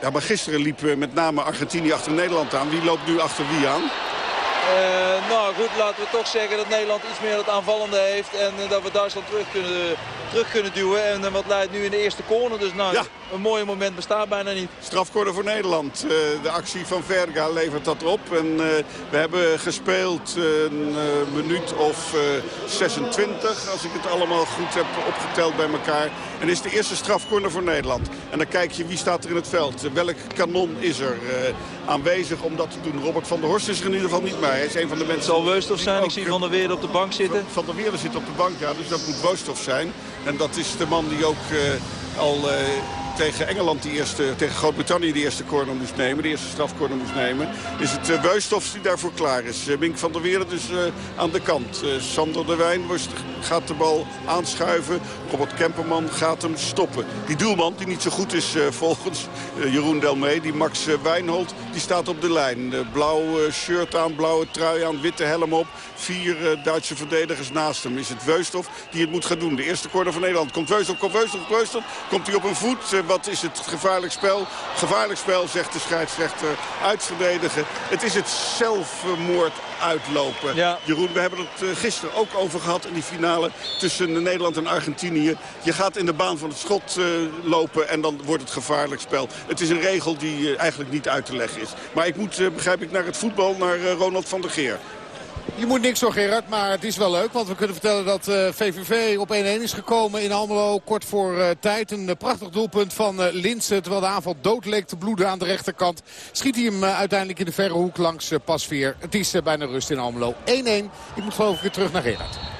Ja, maar gisteren liep eh, met name Argentinië achter Nederland aan. Wie loopt nu achter wie aan? Uh, nou goed, laten we toch zeggen dat Nederland iets meer het aanvallende heeft. En dat we Duitsland terug kunnen, terug kunnen duwen. En uh, wat leidt nu in de eerste corner. Dus nou, ja. een mooi moment bestaat bijna niet. Strafcorner voor Nederland. de actie van Verga levert dat op. En we hebben gespeeld een minuut of 26. Als ik het allemaal goed heb opgeteld bij elkaar. En is de eerste strafcorner voor Nederland. En dan kijk je wie staat er in het veld. Welk kanon is er aanwezig om dat te doen. Robert van der Horst is er in ieder geval niet bij. Hij is een van de mensen... Zal Weustof zijn? Ik zie Van der Weerde op de bank zitten. Van der Weerde zit op de bank, ja. Dus dat moet Weustof zijn. En dat is de man die ook uh, al... Tegen Engeland die eerste, tegen Groot-Brittannië de eerste corner moest nemen. De eerste strafcorner moest nemen. Is het uh, die daarvoor klaar is. Uh, Mink van der Weerde dus uh, aan de kant. Sander de Wijn gaat de bal aanschuiven. Robert Kemperman gaat hem stoppen. Die doelman, die niet zo goed is volgens Jeroen Delmee, die Max Wijnhold, die staat op de lijn. blauwe shirt aan, blauwe trui aan, witte helm op. Vier Duitse verdedigers naast hem. Is het Weustof die het moet gaan doen. De eerste corner van Nederland. Komt Weustof, komt Weustof, Weustof. Komt hij op een voet wat is het gevaarlijk spel? Gevaarlijk spel, zegt de scheidsrechter. Uitverdedigen. Het is het zelfmoord uitlopen. Ja. Jeroen, we hebben het eh, gisteren ook over gehad in die finale tussen Nederland en Argentinië. Je gaat in de baan van het schot uh, lopen en dan wordt het gevaarlijk spel. Het is een regel die uh, eigenlijk niet uit te leggen is. Maar ik moet, begrijp ik, naar het voetbal, naar Ronald van der Geer. Je moet niks zo Gerard, maar het is wel leuk. Want we kunnen vertellen dat VVV eh, op 1-1 is gekomen in Almelo. Kort voor uh, tijd. Een prachtig doelpunt van Linsen. Terwijl de aanval dood leek te bloeden aan de rechterkant. Schiet hij hem uiteindelijk in de verre hoek langs Pasveer. Het is bijna rust in Almelo. 1-1. Ik moet geloof ik weer terug naar Gerard.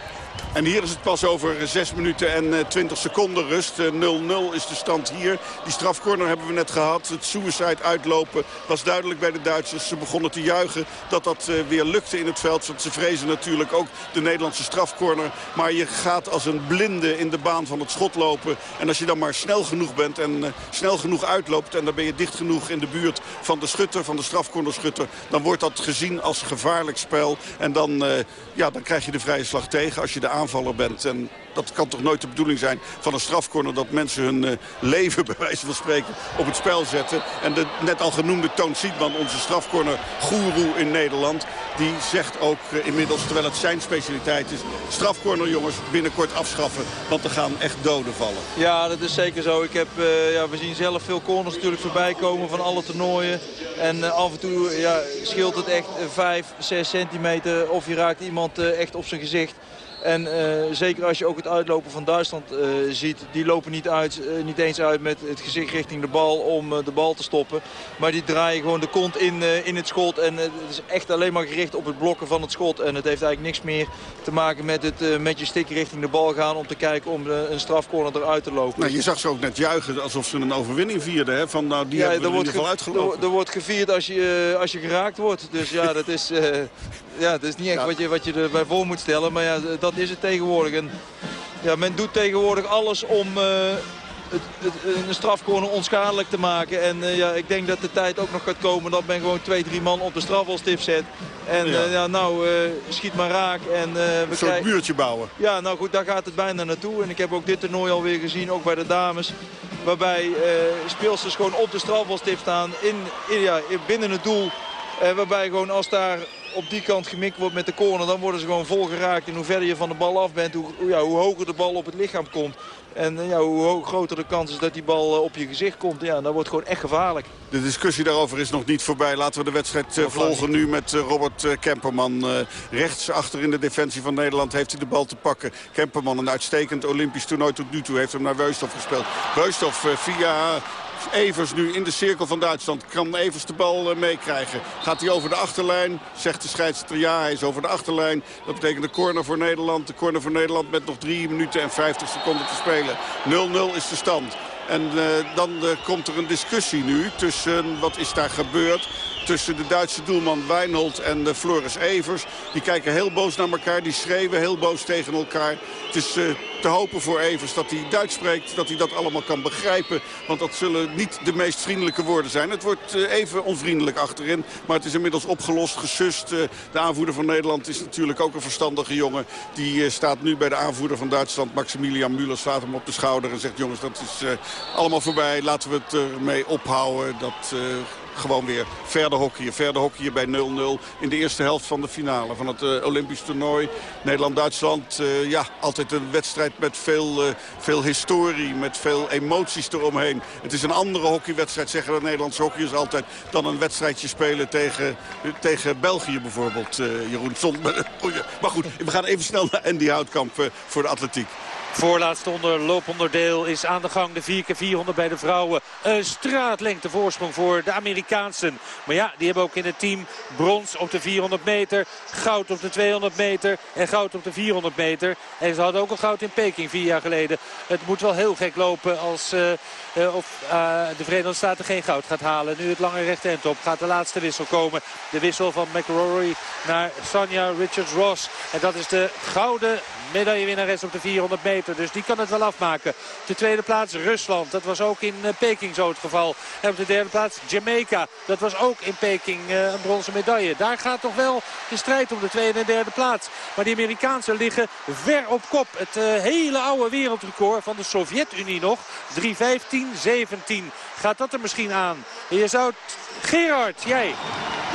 En hier is het pas over 6 minuten en 20 eh, seconden rust. 0-0 eh, is de stand hier. Die strafcorner hebben we net gehad. Het suicide uitlopen was duidelijk bij de Duitsers. Ze begonnen te juichen dat dat eh, weer lukte in het veld. Want ze vrezen natuurlijk ook de Nederlandse strafcorner. Maar je gaat als een blinde in de baan van het schot lopen. En als je dan maar snel genoeg bent en snel genoeg uitloopt... en dan ben je dicht genoeg in de buurt van de schutter, van de strafcornerschutter... dan wordt dat gezien als gevaarlijk spel. En dan, ja, dan krijg je de vrije slag tegen als je de aanvaller bent. En dat kan toch nooit de bedoeling zijn van een strafcorner... dat mensen hun uh, leven, bij wijze van spreken, op het spel zetten. En de net al genoemde Toon Sietman, onze strafcorner-goeroe in Nederland... die zegt ook uh, inmiddels, terwijl het zijn specialiteit is... strafcorner jongens binnenkort afschaffen, want er gaan echt doden vallen. Ja, dat is zeker zo. Ik heb, uh, ja, we zien zelf veel corners natuurlijk voorbij komen van alle toernooien. En af en toe ja, scheelt het echt 5, 6 centimeter of je raakt iemand echt op zijn gezicht... En uh, zeker als je ook het uitlopen van Duitsland uh, ziet. Die lopen niet, uit, uh, niet eens uit met het gezicht richting de bal om de bal te stoppen. Maar die draaien gewoon de kont in, in het schot. En het is echt alleen maar gericht op het blokken van het schot. En het heeft eigenlijk niks meer te maken met, het, met je stik richting de bal gaan... om te kijken om een strafcorner eruit te lopen. Nou, je zag ze ook net juichen alsof ze een overwinning vierden. Hè? Van, nou, die ja, hebben we in ieder geval uitgelopen. Er, er, wordt gevierd als je, als je geraakt wordt. Dus ja, dat is, ja, dat is niet echt wat, je, wat je erbij voor moet stellen. Maar ja, dat is het tegenwoordig. En, ja, men doet tegenwoordig alles om uh, het, het, een strafcorner onschadelijk te maken. En uh, ja, ik denk dat de tijd ook nog gaat komen dat men gewoon twee, drie man op de strafbalstip zet. En ja. Uh, ja nou, schiet maar raak. En, we een soort buurtje bouwen. Ja, nou goed, daar gaat het bijna naartoe. En ik heb ook dit toernooi alweer gezien, ook bij de dames. Waarbij speelsters gewoon op de strafbalstip staan, in, in, ja, binnen het doel. waarbij gewoon als daar op die kant gemikt wordt met de corner... dan worden ze gewoon vol geraakt. En hoe verder je van de bal af bent, hoe, ja, hoe hoger de bal op het lichaam komt. En ja, hoe groter de kans is dat die bal eh, op je gezicht komt. Ja, dan wordt het gewoon echt gevaarlijk. De discussie daarover is nog niet voorbij. Laten we de wedstrijd eh, volgen nu met eh, Robert Kemperman. rechts achter in de defensie van Nederland heeft hij de bal te pakken. Kemperman, een uitstekend Olympisch toernooi tot nu toe, heeft hem naar Weusthof gespeeld. Weusthof via Evers nu in de cirkel van Duitsland. Kan Evers de bal meekrijgen. Gaat hij over de achterlijn? Zegt de scheidsrechter ja, hij is over de achterlijn. Dat betekent de corner voor Nederland. De corner voor Nederland met nog 3 minuten en 50 seconden te spelen. 0-0 is de stand. En uh, dan uh, komt er een discussie nu tussen wat is daar gebeurd tussen de Duitse doelman Wijnhold en de Floris Evers. Die kijken heel boos naar elkaar, die schreeuwen heel boos tegen elkaar. Het is uh, te hopen voor Evers dat hij Duits spreekt, dat hij dat allemaal kan begrijpen. Want dat zullen niet de meest vriendelijke woorden zijn. Het wordt uh, even onvriendelijk achterin, maar het is inmiddels opgelost, gesust. Uh, de aanvoerder van Nederland is natuurlijk ook een verstandige jongen. Die staat nu bij de aanvoerder van Duitsland, Maximilian Müller, slaat hem op de schouder en zegt... jongens, dat is allemaal voorbij, laten we het ermee ophouden. Dat gewoon weer verder hockeyen. Verder hockeyen bij 0-0 in de eerste helft van de finale van het uh, Olympisch toernooi. Nederland-Duitsland, uh, ja, altijd een wedstrijd met veel, uh, veel historie, met veel emoties eromheen. Het is een andere hockeywedstrijd, zeggen de Nederlandse hockeyers altijd, dan een wedstrijdje spelen tegen, tegen België bijvoorbeeld, Jeroen. maar goed, we gaan even snel naar Andy Houtkamp voor de atletiek. Voorlaatste onder looponderdeel is aan de gang. De 4x400 bij de vrouwen. Een straatlengte voorsprong voor de Amerikaansen. Maar ja, die hebben ook in het team brons op de 400 meter. Goud op de 200 meter. En goud op de 400 meter. En ze hadden ook al goud in Peking vier jaar geleden. Het moet wel heel gek lopen als uh, uh, of, uh, de Verenigde Staten geen goud gaat halen. Nu het lange rechte op. Gaat de laatste wissel komen. De wissel van McRory naar Sanja Richards-Ross. En dat is de gouden medaillewinnares op de 400 meter. Dus die kan het wel afmaken. De tweede plaats Rusland. Dat was ook in eh, Peking zo het geval. En op de derde plaats Jamaica. Dat was ook in Peking uh, een bronzen medaille. Daar gaat toch wel de strijd om de tweede en derde plaats. Maar die Amerikaanse liggen ver op kop. Het uh, hele oude wereldrecord van de Sovjet-Unie nog. 3.15-17. Gaat dat er misschien aan? Je zou... Gerard, jij.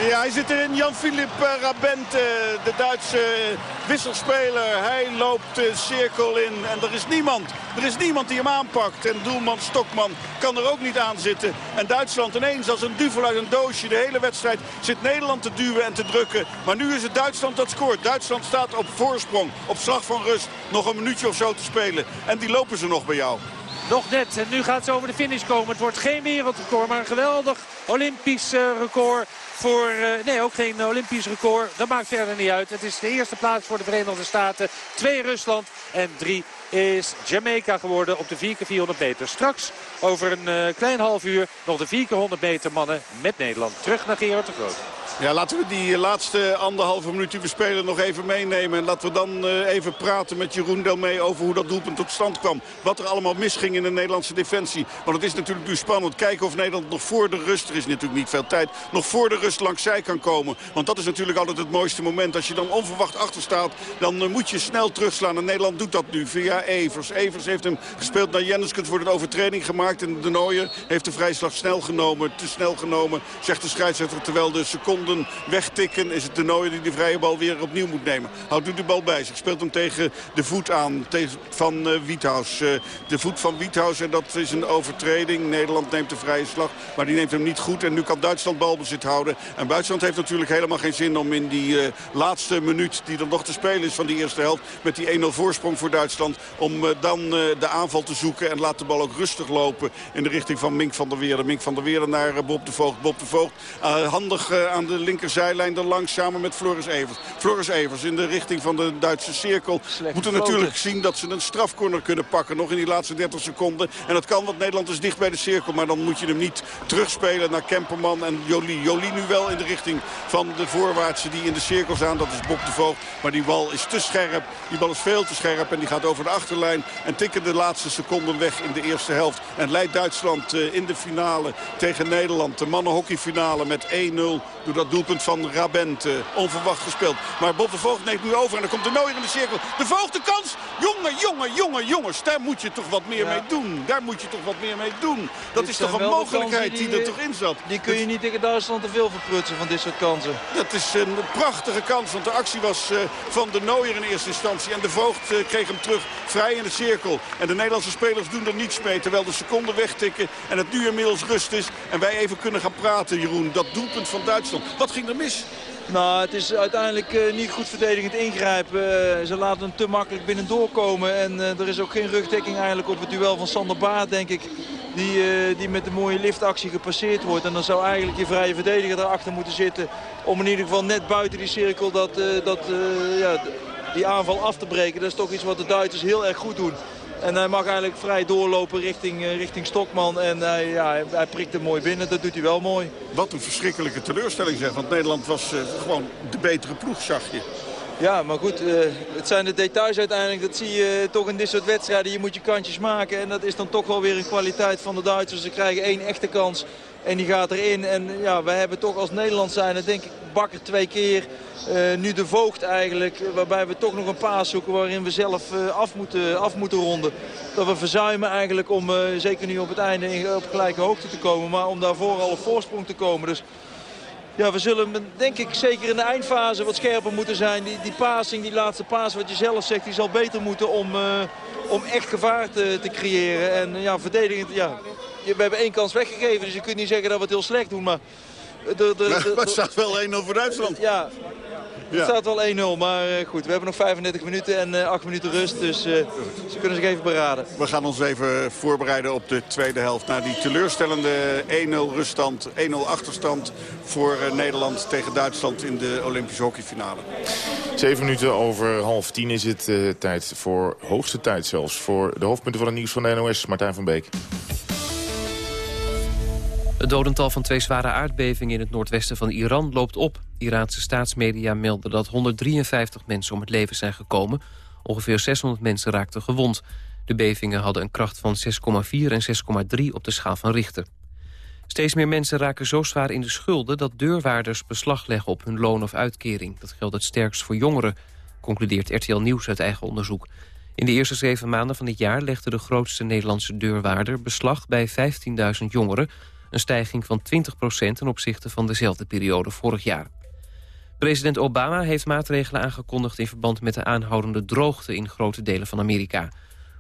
Ja, hij zit erin. Jan-Philippe Rabente, de Duitse wisselspeler. Hij loopt de cirkel in en er is niemand. Er is niemand die hem aanpakt. En doelman Stokman kan er ook niet aan zitten. En Duitsland ineens als een duvel uit een doosje. De hele wedstrijd zit Nederland te duwen en te drukken. Maar nu is het Duitsland dat scoort. Duitsland staat op voorsprong. Op slag van rust. Nog een minuutje of zo te spelen. En die lopen ze nog bij jou. Nog net. En nu gaat ze over de finish komen. Het wordt geen wereldrecord, maar een geweldig Olympisch eh, record. Voor, uh, nee, ook geen Olympisch record. Dat maakt verder niet uit. Het is de eerste plaats voor de Verenigde Staten. Twee Rusland en drie is Jamaica geworden op de 4 x 400 meter. Straks over een uh, klein half uur nog de 4 x 100 meter mannen met Nederland. Terug naar Gerard de Groot. Ja, laten we die laatste anderhalve minuut die we spelen nog even meenemen. En laten we dan uh, even praten met Jeroen Delmee over hoe dat doelpunt tot stand kwam. Wat er allemaal misging in de Nederlandse defensie. Want het is natuurlijk nu spannend. Kijken of Nederland nog voor de rust, er is natuurlijk niet veel tijd, nog voor de rust langs zij kan komen. Want dat is natuurlijk altijd het mooiste moment. Als je dan onverwacht achter staat, dan uh, moet je snel terugslaan. En Nederland doet dat nu via Evers. Evers heeft hem gespeeld naar Jenniskens, wordt een overtreding gemaakt. En de Nooier heeft de vrijslag snel genomen, te snel genomen, zegt de scheidsrechter. Terwijl de seconden wegtikken, is het de Nooier die de vrije bal weer opnieuw moet nemen. Houdt nu de bal bij zich, speelt hem tegen de voet aan van uh, Wiethaus. Uh, de voet van Wiethaus en dat is een overtreding. Nederland neemt de vrije slag, maar die neemt hem niet goed. En nu kan Duitsland balbezit houden. En Duitsland heeft natuurlijk helemaal geen zin om in die uh, laatste minuut die er nog te spelen is van die eerste helft. Met die 1-0 voorsprong voor Duitsland. Om dan de aanval te zoeken en laat de bal ook rustig lopen in de richting van Mink van der Weerden. Mink van der Weerden naar Bob de Voogd. Bob de Voogd handig aan de linkerzijlijn er langs samen met Floris Evers. Floris Evers in de richting van de Duitse cirkel. Slecht Moeten natuurlijk zien dat ze een strafcorner kunnen pakken. Nog in die laatste 30 seconden. En dat kan, want Nederland is dicht bij de cirkel. Maar dan moet je hem niet terugspelen naar Kemperman en Jolie. Jolie nu wel in de richting van de voorwaartse die in de cirkel staan. Dat is Bob de Voogd. Maar die bal is te scherp. Die bal is veel te scherp en die gaat over de achterlijn. En tikken de laatste seconden weg in de eerste helft. En leidt Duitsland in de finale tegen Nederland. De mannenhockeyfinale met 1-0 door dat doelpunt van Rabent. onverwacht gespeeld. Maar Bob de Voogd neemt nu over en dan komt de Nooier in de cirkel. De Voogd de kans. Jongen, jongen, jongen, jongens. Daar moet je toch wat meer ja. mee doen. Daar moet je toch wat meer mee doen. Dat Dit is toch een mogelijkheid die, die, er toch in zat. Die kun je niet tegen Duitsland te veel verprutsen van dit soort kansen. Dat is een prachtige kans. Want de actie was uh, van de Nooier in eerste instantie. En de Voogd uh, kreeg hem terug vrij in de cirkel. En de Nederlandse spelers doen er niets mee. Terwijl de seconden wegtikken. En het nu inmiddels rust is. En wij even kunnen gaan praten, Jeroen. Dat doelpunt van Duitsland. Wat ging er mis? Nou, het is uiteindelijk uh, niet goed verdedigend ingrijpen. Uh, ze laten hem te makkelijk binnen doorkomen. En uh, er is ook geen rugdekking eigenlijk op het duel van Sander Baart, denk ik. Die, die met een mooie liftactie gepasseerd wordt. En dan zou eigenlijk je vrije verdediger daarachter moeten zitten. Om in ieder geval net buiten die cirkel dat, dat, ja, die aanval af te breken. Dat is toch iets wat de Duitsers heel erg goed doen. En hij mag eigenlijk vrij doorlopen richting, uh, richting Stokman. En uh, ja, hij, hij prikt hem mooi binnen. Dat doet hij wel mooi. Wat een verschrikkelijke teleurstelling zeg. Want Nederland was uh, gewoon de betere ploeg, zag je. Ja, maar goed, uh, het zijn de details uiteindelijk. Dat zie je toch in dit soort wedstrijden. Je moet je kantjes maken. En dat is dan toch wel weer een kwaliteit van de Duitsers. Ze krijgen één echte kans. En die gaat erin. En ja, wij hebben toch als Nederland zijn, denk ik, Bakker twee keer. Uh, nu de Voogd eigenlijk, waarbij we toch nog een paas zoeken waarin we zelf uh, af, moeten, af moeten ronden. Dat we verzuimen eigenlijk om, uh, zeker nu op het einde, op gelijke hoogte te komen. Maar om daarvoor al op voorsprong te komen. Dus ja, we zullen denk ik zeker in de eindfase wat scherper moeten zijn. Die, die passing, die laatste paas, wat je zelf zegt, die zal beter moeten om, om echt gevaar te, te creëren. En ja, verdedigend, ja, we hebben één kans weggegeven. Dus je kunt niet zeggen dat we het heel slecht doen, maar... De, de, de, maar het staat wel 1-0 voor Duitsland. Ja, het ja. staat wel 1-0, maar uh, goed, we hebben nog 35 minuten en uh, 8 minuten rust. Dus uh, ze kunnen zich even beraden. We gaan ons even voorbereiden op de tweede helft. Na die teleurstellende 1-0 ruststand, 1-0 achterstand voor Nederland tegen Duitsland in de Olympische hockeyfinale. Zeven minuten over half tien is het tijd voor, hoogste tijd zelfs, voor de hoofdpunten van het nieuws van de NOS. Martijn van Beek. Het dodental van twee zware aardbevingen in het noordwesten van Iran loopt op. Iraanse staatsmedia melden dat 153 mensen om het leven zijn gekomen. Ongeveer 600 mensen raakten gewond. De bevingen hadden een kracht van 6,4 en 6,3 op de schaal van Richter. Steeds meer mensen raken zo zwaar in de schulden... dat deurwaarders beslag leggen op hun loon of uitkering. Dat geldt het sterkst voor jongeren, concludeert RTL Nieuws uit eigen onderzoek. In de eerste zeven maanden van dit jaar legde de grootste Nederlandse deurwaarder beslag bij 15.000 jongeren Een stijging van 20% ten opzichte van dezelfde periode vorig jaar. President Obama heeft maatregelen aangekondigd... in verband met de aanhoudende droogte in grote delen van Amerika.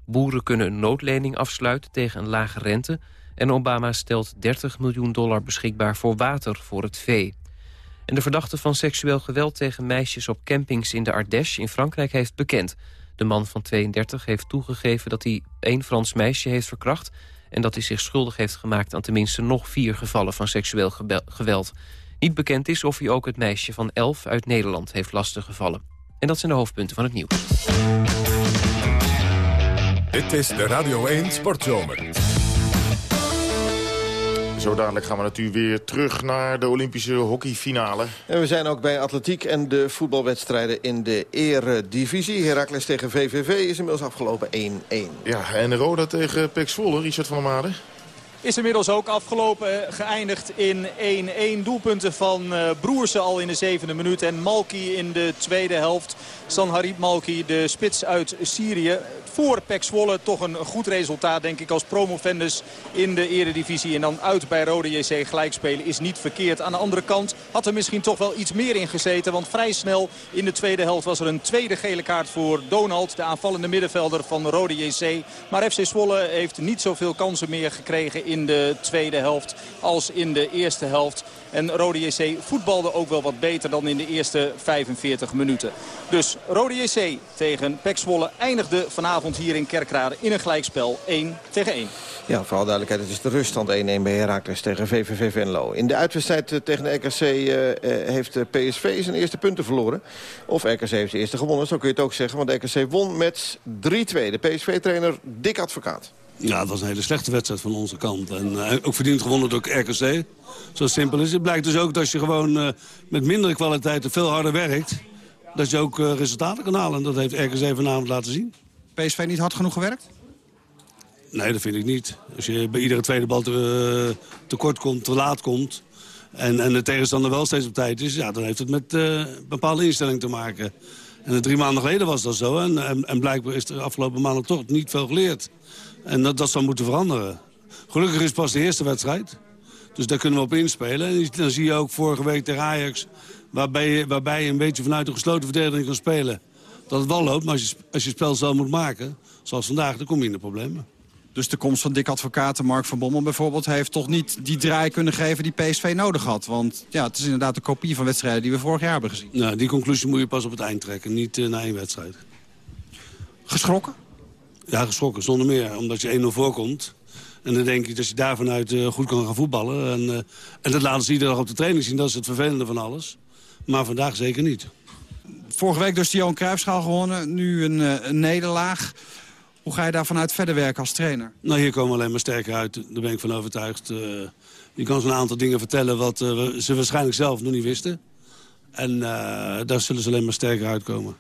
Boeren kunnen een noodlening afsluiten tegen een lage rente... en Obama stelt 30 miljoen dollar beschikbaar voor water voor het vee. En de verdachte van seksueel geweld tegen meisjes op campings in de Ardèche in Frankrijk heeft bekend. De man van 32 heeft toegegeven dat hij één Frans meisje heeft verkracht... en dat hij zich schuldig heeft gemaakt aan tenminste nog vier gevallen van seksueel geweld. Niet bekend is of hij ook het meisje van 11 uit Nederland heeft lastiggevallen. En dat zijn de hoofdpunten van het nieuws. Dit is de Radio 1 Sportzomer. Zo dadelijk gaan we natuurlijk weer terug naar de Olympische hockeyfinale. En we zijn ook bij atletiek en de voetbalwedstrijden in de eredivisie. Heracles tegen VVV is inmiddels afgelopen 1-1. Ja, en Roda tegen Pek Zwolle, Richard van der Made. Is inmiddels ook afgelopen, eh, geëindigd in 1-1. Doelpunten van uh, Broersen al in de zevende minuut. En Malki in de tweede helft. Sanharib Malki, de spits uit Syrië voor Pek Zwolle toch een goed resultaat denk ik als promovendus in de eredivisie. En dan uit bij Rode JC gelijk spelen is niet verkeerd. Aan de andere kant had er misschien toch wel iets meer in gezeten. Want vrij snel in de tweede helft was er een tweede gele kaart voor Donald. De aanvallende middenvelder van Rode JC. Maar FC Zwolle heeft niet zoveel kansen meer gekregen in de tweede helft als in de eerste helft. En Rode JC voetbalde ook wel wat beter dan in de eerste 45 minuten. Dus Rode JC tegen Pek Zwolle eindigde vanavond hier in Kerkrade in een gelijkspel 1 tegen 1. Ja, vooral duidelijkheid, het is de ruststand 1-1 bij Herakles tegen VVV Venlo. In de uitwedstrijd eh, tegen de RKC uh, eh, eh, heeft PSV zijn eerste punten verloren. Of RKC heeft de eerste gewonnen, zo kun je het ook zeggen. Want de RKC won met 3-2. De PSV-trainer Dick Advocaat. Ja, het was een hele slechte wedstrijd van onze kant. En uh, ook verdiend gewonnen door RKC. Zo simpel is het. blijkt dus ook dat als je gewoon uh, met mindere kwaliteiten veel harder werkt... dat je ook uh, resultaten kan halen. En dat heeft RKC vanavond laten zien. PSV niet hard genoeg gewerkt? Nee, dat vind ik niet. Als je bij iedere tweede bal te, tekort komt, te laat komt... En, en de tegenstander wel steeds op tijd is... Ja, dan heeft het met uh, bepaalde instelling te maken. En drie maanden geleden was dat zo. En, en, en blijkbaar is er afgelopen maanden toch niet veel geleerd. En dat, dat zou moeten veranderen. Gelukkig is pas de eerste wedstrijd. Dus daar kunnen we op inspelen. En dan zie je ook vorige week tegen Ajax... waarbij waarbij je een beetje vanuit een gesloten verdediging kan spelen... dat het wel loopt. Maar als je, als je spel zelf moet maken, zoals vandaag, dan kom je in de problemen. Dus de komst van Dick Advocaat en Mark van Bommel bijvoorbeeld... heeft toch niet die draai kunnen geven die PSV nodig had? Want ja, het is inderdaad een kopie van wedstrijden die we vorig jaar hebben gezien. Nou, die conclusie moet je pas op het eind trekken, niet uh, na één wedstrijd. Geschrokken? Ja, geschrokken, zonder meer. Omdat je 1-0 voorkomt. En dan denk je dat je daar vanuit uh, goed kan gaan voetballen. En, uh, en dat laten ze iedere dag op de training zien. Dat is het vervelende van alles. Maar vandaag zeker niet. Vorige week dus de Johan Cruijffschaal gewonnen. Nu een, uh, een, nederlaag. Hoe ga je daar vanuit verder werken als trainer? Nou, hier komen we alleen maar sterker uit. Daar ben ik van overtuigd. je kan ze een aantal dingen vertellen wat ze waarschijnlijk zelf nog niet wisten. En daar zullen ze alleen maar sterker uitkomen.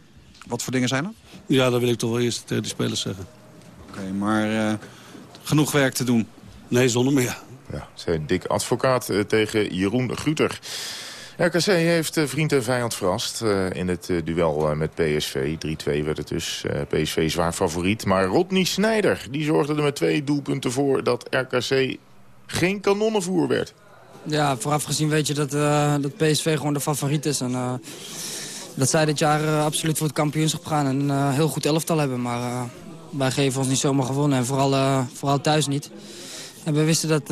Wat voor dingen zijn er? Ja, dat wil ik toch wel eerst tegen de spelers zeggen. Oké, okay, maar uh, genoeg werk te doen? Nee, zonder meer. Ja, zei Dick Advocaat tegen Jeroen Guter. RKC heeft uh, vriend en vijand verrast in het duel met PSV. 3-2 werd het dus. PSV zwaar favoriet. Maar Rodney Snijder die zorgde er met twee doelpunten voor... dat RKC geen kanonnenvoer werd. Ja, vooraf gezien weet je dat, dat PSV gewoon de favoriet is. En, dat zij dit jaar absoluut voor het kampioenschap gaan en een heel goed elftal hebben. Maar wij geven ons niet zomaar gewonnen en vooral, vooral thuis niet. En we wisten dat,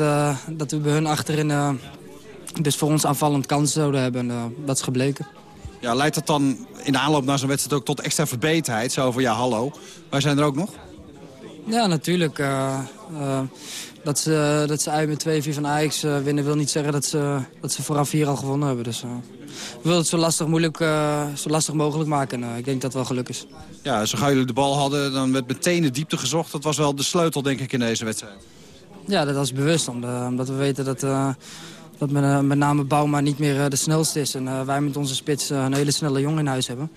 dat we bij hun achterin dus voor ons aanvallend kansen zouden hebben. En dat is gebleken. Ja, leidt dat dan in de aanloop naar zo'n wedstrijd ook tot extra verbeterheid? Zo van, ja, hallo, wij zijn er ook nog? Ja, natuurlijk. dat, ze, dat ze uit met 2-4 van Ajax winnen wil niet zeggen dat ze, dat ze vooraf hier al gewonnen hebben. Dus, we willen het zo lastig, moeilijk, zo lastig mogelijk maken. En, ik denk dat het wel geluk is. Ja, zo gauw jullie de bal hadden, dan werd meteen de diepte gezocht. Dat was wel de sleutel, denk ik, in deze wedstrijd. Ja, dat was bewust. Omdat we weten dat, dat met, met name Bouma niet meer de snelste is. En wij met onze spits een hele snelle jongen in huis hebben.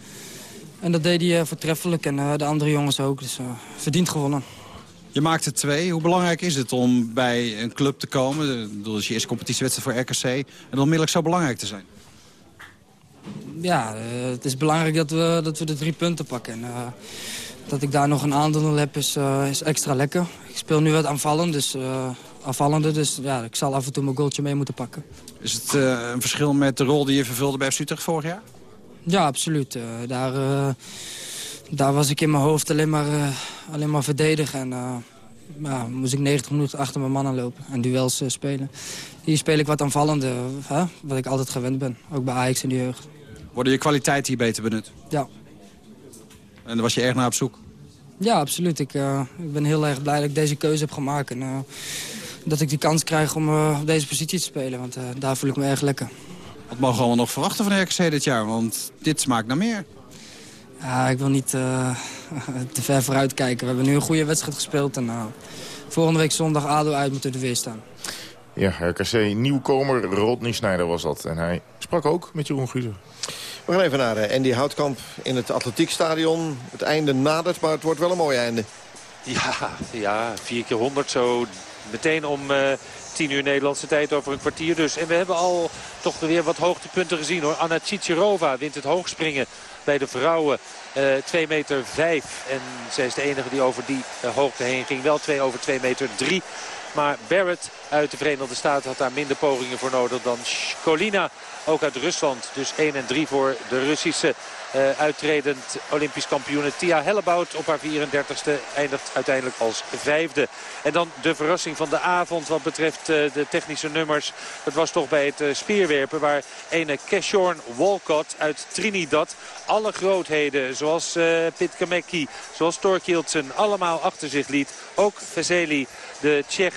En dat deed hij voortreffelijk. En de andere jongens ook. Dus verdient gewonnen. Je maakte twee. Hoe belangrijk is het om bij een club te komen? Dat is je eerste competitiewedstrijd voor RKC. En onmiddellijk zo belangrijk te zijn? ja, het is belangrijk dat we, dat we de drie punten pakken. En, uh, dat ik daar nog een aandeel heb is, is extra lekker. Ik speel nu wat aanvallend, dus, aanvallende, dus ja, ik zal af en toe mijn goaltje mee moeten pakken. Is het een verschil met de rol die je vervulde bij Utrecht vorig jaar? Ja, absoluut. daar, daar was ik in mijn hoofd alleen maar, alleen maar verdedigen. En ja, moest ik 90 minuten achter mijn mannen lopen en duels spelen. Hier speel ik wat aanvallende, hè, wat ik altijd gewend ben. Ook bij Ajax in de jeugd. Worden je kwaliteiten hier beter benut? Ja. En daar was je erg naar op zoek? Ja, absoluut. Ik, uh, ik ben heel erg blij dat ik deze keuze heb gemaakt. En uh, dat ik die kans krijg om uh, op deze positie te spelen. Want daar voel ik me erg lekker. Wat mogen we allemaal nog verwachten van RKC dit jaar? Want dit smaakt naar meer. Ja, ik wil niet te ver vooruit kijken. We hebben nu een goede wedstrijd gespeeld. En volgende week zondag ADO uit moeten we er weer staan. Ja, RKC nieuwkomer Rodney Snijder was dat. En hij sprak ook met Jeroen Guzer. We gaan even naar Andy Houtkamp in het atletiekstadion. Het einde nadert, maar het wordt wel een mooi einde. Ja, ja 4 keer 100 zo meteen om uh, 10 uur Nederlandse tijd over een kwartier dus. En we hebben al toch weer wat hoogtepunten gezien hoor. Anna Cicerova wint het hoogspringen bij de vrouwen. Uh, 2 meter 5. En zij is de enige die over die uh, hoogte heen ging. Wel 2 over 2 meter 3. Maar Barrett uit de Verenigde Staten had daar minder pogingen voor nodig dan Skolina. Ook uit Rusland. Dus 1 en 3 voor de Russische uh, uitredend Olympisch kampioen. Tia Hellebout op haar 34ste eindigt uiteindelijk als vijfde. En dan de verrassing van de avond wat betreft uh, de technische nummers. Dat was toch bij het uh, speerwerpen waar ene Keshorn Walcott uit Trinidad... alle grootheden zoals Pit Kamecki, zoals Torkildsen allemaal achter zich liet. Ook Veseli, de Tsjech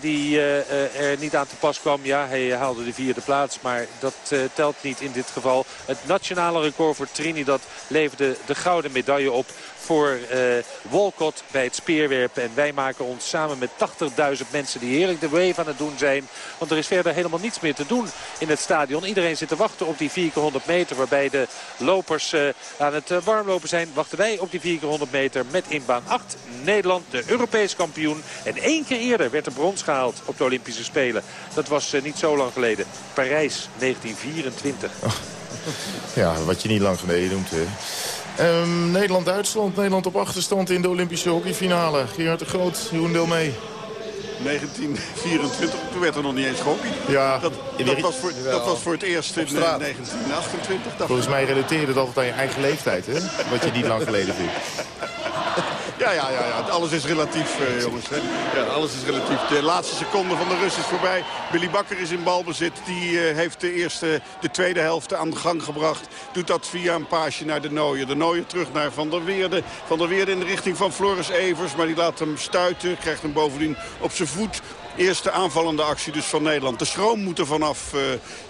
die uh, er niet aan te pas kwam. Ja, hij haalde de vierde plaats, maar dat telt niet in dit geval. Het nationale record voor Trinidad leverde de gouden medaille op voor uh, Walcott bij het speerwerpen. En wij maken ons samen met 80.000 mensen die heerlijk de wave aan het doen zijn. Want er is verder helemaal niets meer te doen in het stadion. Iedereen zit te wachten op die 400 meter waarbij de lopers uh, aan het uh, warmlopen zijn. Wachten wij op die 400 meter met in baan 8 Nederland, de Europees kampioen. En één keer eerder werd er brons gehaald op de Olympische Spelen. Dat was niet zo lang geleden. Parijs 1924. Oh. Ja, wat je niet lang geleden noemt. Hè. Um, Nederland-Duitsland. Nederland op achterstand in de Olympische hockeyfinale. Gerard de Groot, Jeroen Delmee. 1924, toen werd er nog niet eens gehockeyd. Ja, dat, dat, was voor, dat was voor het eerst in 1928. Volgens mij relateerde dat altijd aan je eigen leeftijd, hè? Wat je niet lang geleden vindt. Ja, ja, ja, ja. alles is relatief, uh, jongens. Hè. Ja, alles is relatief. De laatste seconde van de Rus is voorbij. Billy Bakker is in balbezit. Die uh, heeft de, eerste, de tweede helft aan de gang gebracht. Doet dat via een paasje naar de Nooier. De Nooier terug naar Van der Weerde. Van der Weerde in de richting van Floris Evers. Maar die laat hem stuiten. Krijgt hem bovendien op zijn voet. Eerste aanvallende actie dus van Nederland. De schroom moet er vanaf, uh,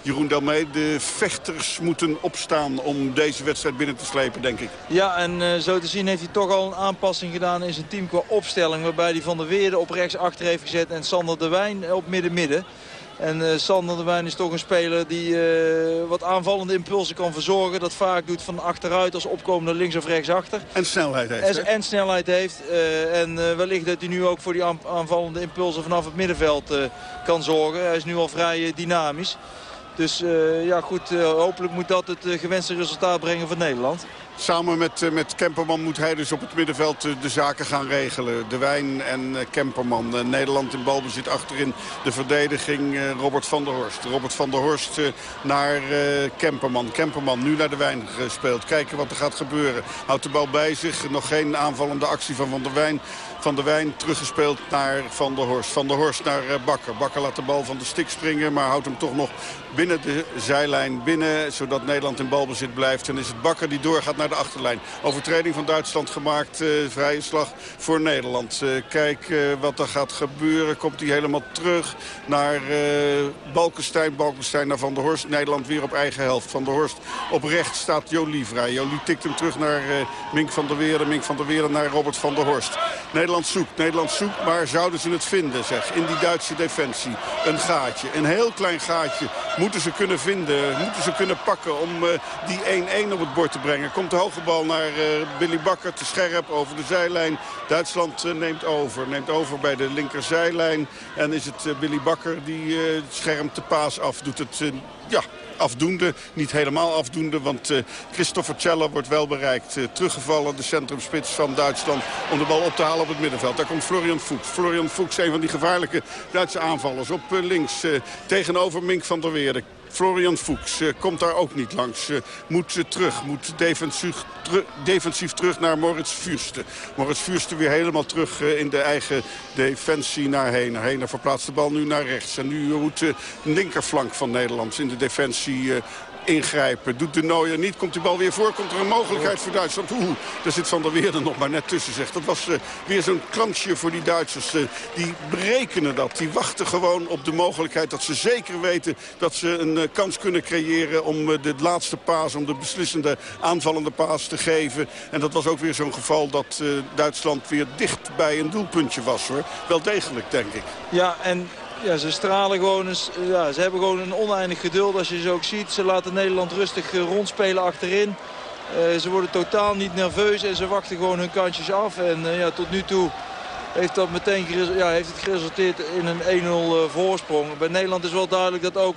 Jeroen Delmee. De vechters moeten opstaan om deze wedstrijd binnen te slepen, denk ik. Ja, en uh, zo te zien heeft hij toch al een aanpassing gedaan in zijn team qua opstelling. Waarbij hij Van der Weerde op rechts achter heeft gezet en Sander de Wijn op midden-midden. En uh, Sander de Wijn is toch een speler die uh, wat aanvallende impulsen kan verzorgen. Dat vaak doet van achteruit als opkomende links of rechts achter. En snelheid heeft. En, en snelheid heeft. Uh, en wellicht dat hij nu ook voor die aanvallende impulsen vanaf het middenveld kan zorgen. Hij is nu al vrij dynamisch. Dus ja goed, hopelijk moet dat het gewenste resultaat brengen voor Nederland. Samen met, uh, met Kemperman moet hij dus op het middenveld uh, de zaken gaan regelen. De Wijn en uh, Kemperman. Nederland in balbezit achterin de verdediging Robert van der Horst. Robert van der Horst naar Kemperman. Kemperman nu naar de Wijn gespeeld. Kijken wat er gaat gebeuren. Houdt de bal bij zich. Nog geen aanvallende actie van Van der Wijn. Van der Wijn teruggespeeld naar Van der Horst. Van der Horst naar Bakker. Bakker laat de bal van de stik springen. Maar houdt hem toch nog binnen de zijlijn binnen. Zodat Nederland in balbezit blijft. En is het Bakker die doorgaat naar de achterlijn. Overtreding van Duitsland gemaakt. Uh, vrije slag voor Nederland. Uh, kijk uh, wat er gaat gebeuren. Komt hij helemaal terug naar Balkenstein. Balkenstein naar Van der Horst. Nederland weer op eigen helft. Van der Horst op rechts staat Jolie vrij. Jolie tikt hem terug naar Mink van der Weerden. Mink van der Weerden naar Robert van der Horst. Nederland zoekt. Nederland zoekt. Maar zouden ze het vinden zeg. In die Duitse defensie. Een gaatje. Een heel klein gaatje. Moeten ze kunnen vinden. Moeten ze kunnen pakken om die 1-1 op het bord te brengen. Komt hoge bal naar uh, Billy Bakker te scherp over de zijlijn. Duitsland uh, neemt over. Neemt over bij de linkerzijlijn. En is het uh, Billy Bakker die schermt de paas af. Doet het ja, afdoende. Niet helemaal afdoende, want uh, Christopher Celler wordt wel bereikt. Teruggevallen, de centrumspits van Duitsland, om de bal op te halen op het middenveld. Daar komt Florian Fuchs. Florian Fuchs, een van die gevaarlijke Duitse aanvallers. Op links tegenover Mink van der Weerde. Florian Fuchs uh, komt daar ook niet langs. Uh, moet uh, terug, moet defensief, terug naar Moritz Fürste. Moritz Fürste weer helemaal terug in de eigen defensie naar Hener. Hener verplaatst de bal nu naar rechts. En nu moet de linkerflank van Nederland in de defensie ingrijpen. Doet de Nooier niet, komt die bal weer voor. Komt er een mogelijkheid voor Duitsland. Oeh, daar zit Van der Weerden nog maar net tussen. Zegt. Dat was uh, weer zo'n kansje voor die Duitsers. Uh, die berekenen dat. Die wachten gewoon op de mogelijkheid dat ze zeker weten... dat ze een uh, kans kunnen creëren om de laatste paas... om de beslissende aanvallende paas te geven. En dat was ook weer zo'n geval dat Duitsland weer dicht bij een doelpuntje was. hoor. Wel degelijk, denk ik. Ja, en ja, ze stralen gewoon eens, ja, ze hebben gewoon een oneindig geduld als je ze ook ziet. Ze laten Nederland rustig eh, rondspelen achterin. Uh, ze worden totaal niet nerveus en ze wachten gewoon hun kantjes af. En uh, ja, tot nu toe heeft, dat meteen ja, heeft het geresulteerd in een 1-0 uh, voorsprong. Bij Nederland is wel duidelijk dat ook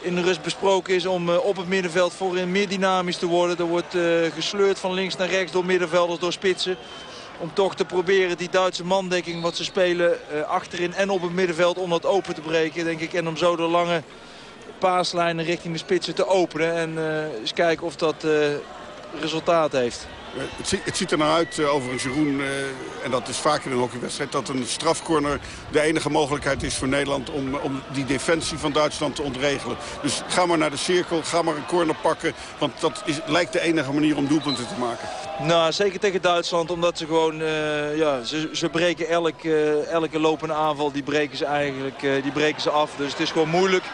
in de rust besproken is om op het middenveld voorin meer dynamisch te worden. Er wordt gesleurd van links naar rechts door middenvelders, door spitsen om toch te proberen die Duitse mandekking wat ze spelen uh, achterin en op het middenveld om dat open te breken, denk ik. En om zo de lange paaslijnen richting de spitsen te openen. En uh, eens kijken of dat uh, resultaat heeft. Het, het, ziet er nou uit, uh, overigens Jeroen, uh, en dat is vaak in een hockeywedstrijd... dat een strafcorner de enige mogelijkheid is voor Nederland... om, om die defensie van Duitsland te ontregelen. Dus ga maar naar de cirkel, ga maar een corner pakken... want dat is, lijkt de enige manier om doelpunten te maken. Nou, zeker tegen Duitsland, omdat ze gewoon... Ja, ze, ze breken elk, elke lopende aanval, die breken ze eigenlijk die breken ze af. Dus het is gewoon moeilijk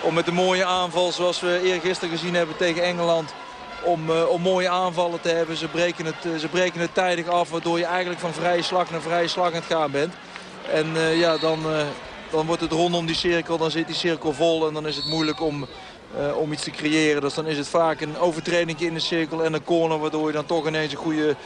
om met een mooie aanval... zoals we eergisteren gezien hebben tegen Engeland om, uh, om mooie aanvallen te hebben. Ze breken, het, uh, ze breken het tijdig af, waardoor je eigenlijk van vrije slag naar vrije slag aan het gaan bent. En uh, ja, dan, dan wordt het rondom die cirkel, dan zit die cirkel vol en dan is het moeilijk om, om iets te creëren. Dus dan is het vaak een overtreding in de cirkel en een corner, waardoor je dan toch ineens een goede,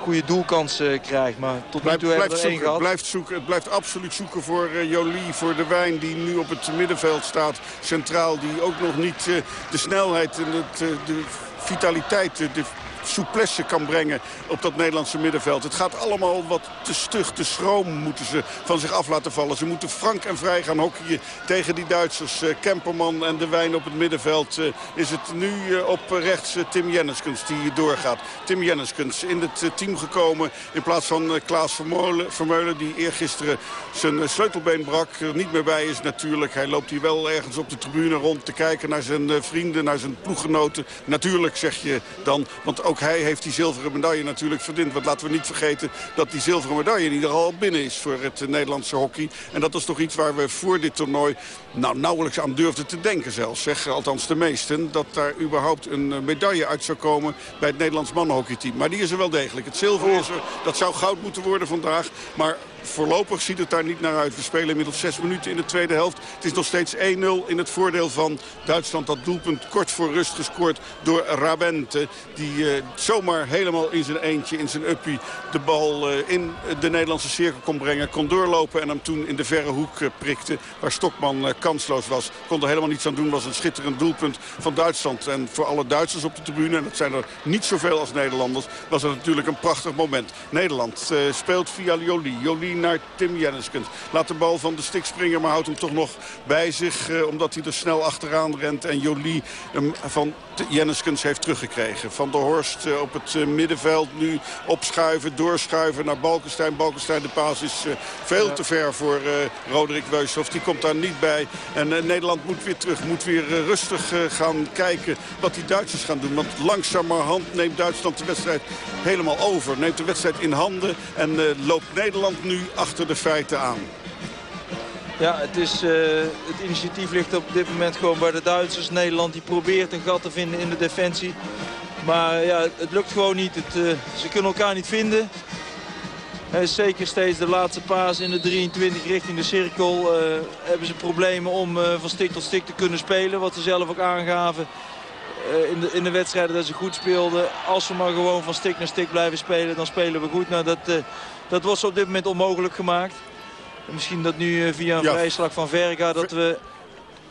goede doelkans krijgt. Maar tot nu toe hebben we er één zoeken, gehad. blijft zoeken. Het blijft absoluut zoeken voor uh, Jolie, voor de Wijn die nu op het middenveld staat. Centraal, die ook nog niet uh, de snelheid en het, uh, de vitaliteit, de souplesse kan brengen op dat Nederlandse middenveld. Het gaat allemaal wat te stug, te schroom moeten ze van zich af laten vallen. Ze moeten frank en vrij gaan hockeyen tegen die Duitsers. Uh, Kemperman en de Wijn op het middenveld. Uh, is het nu uh, op rechts Tim Jenneskens die doorgaat. Tim Jenneskens in het team gekomen in plaats van Klaas Vermeulen, Vermeulen die eergisteren zijn sleutelbeen brak. Er niet meer bij is natuurlijk. Hij loopt hier wel ergens op de tribune rond te kijken naar zijn vrienden, naar zijn ploeggenoten. Natuurlijk zeg je dan, want ook ook hij heeft die zilveren medaille natuurlijk verdiend. Want laten we niet vergeten dat die zilveren medaille in ieder geval binnen is voor het Nederlandse hockey. En dat is toch iets waar we voor dit toernooi nou, nauwelijks aan durfden te denken zelfs. Zeg. Althans de meesten. Dat daar überhaupt een medaille uit zou komen bij het Nederlands mannenhockeyteam. Maar die is er wel degelijk. Het zilver is er. Dat zou goud moeten worden vandaag. Maar voorlopig ziet het daar niet naar uit. We spelen inmiddels zes minuten in de tweede helft. Het is nog steeds 1-0 in het voordeel van Duitsland. Dat doelpunt kort voor rust gescoord door Rabente. Die uh, zomaar helemaal in zijn eentje, in zijn uppie... de bal uh, in de Nederlandse cirkel kon brengen. Kon doorlopen en hem toen in de verre hoek uh, prikte. Waar Stokman kansloos was. Kon er helemaal niets aan doen. Was een schitterend doelpunt van Duitsland. En voor alle Duitsers op de tribune, en dat zijn er niet zoveel als Nederlanders... was het natuurlijk een prachtig moment. Nederland speelt via Jolie. Jolie naar Tim Jenneskens. Laat de bal van de stik springen, maar houdt hem toch nog bij zich. Eh, omdat hij er snel achteraan rent. En Jolie hem van Jenneskens heeft teruggekregen. Van der Horst uh, op het uh, middenveld nu opschuiven, doorschuiven naar Balkenstein. Balkenstein, de paas is veel te ver voor Roderick Weushoff. Die komt daar niet bij. En Nederland moet weer terug, moet weer rustig gaan kijken wat die Duitsers gaan doen. Want langzamerhand neemt Duitsland de wedstrijd helemaal over. Neemt de wedstrijd in handen en loopt Nederland nu achter de feiten aan. Ja, het, is, uh, het initiatief ligt op dit moment gewoon bij de Duitsers. Nederland die probeert een gat te vinden in de defensie. Maar ja, het lukt gewoon niet. Het, uh, ze kunnen elkaar niet vinden. Uh, zeker steeds de laatste paas in de 23 richting de cirkel. hebben ze problemen om van stik tot stik te kunnen spelen. Wat ze zelf ook aangaven in, de, in de wedstrijden dat ze goed speelden. Als we maar gewoon van stik naar stik blijven spelen, dan spelen we goed. Nou, dat, dat wordt op dit moment onmogelijk gemaakt. Misschien dat nu via een ja. vrijslag van Verga dat we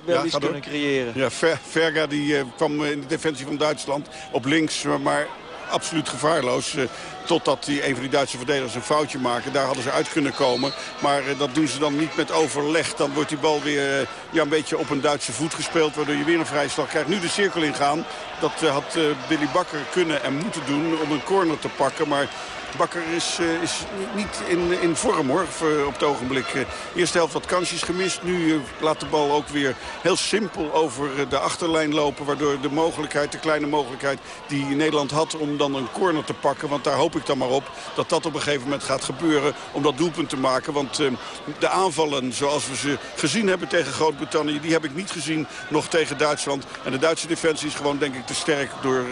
wel iets kunnen creëren. Ja, Verga die kwam in de defensie van Duitsland op links, maar absoluut gevaarloos. Totdat die, een van die Duitse verdedigers een foutje maken. Daar hadden ze uit kunnen komen. Maar uh, dat doen ze dan niet met overleg. Dan wordt die bal weer uh, ja, een beetje op een Duitse voet gespeeld. Waardoor je weer een vrije slag krijgt. Nu de cirkel ingaan. Dat uh, had Billy Bakker kunnen en moeten doen om een corner te pakken. Maar Bakker is, uh, is niet in, in vorm hoor, op het ogenblik. Uh, eerste helft wat kansjes gemist. Nu uh, laat de bal ook weer heel simpel over de achterlijn lopen. Waardoor de mogelijkheid, de kleine mogelijkheid die Nederland had om dan een corner te pakken. Want daar hoop ik dan maar op dat dat op een gegeven moment gaat gebeuren. Om dat doelpunt te maken. Want de aanvallen zoals we ze gezien hebben tegen Groot-Brittannië. Die heb ik niet gezien nog tegen Duitsland. En de Duitse defensie is gewoon denk ik te sterk door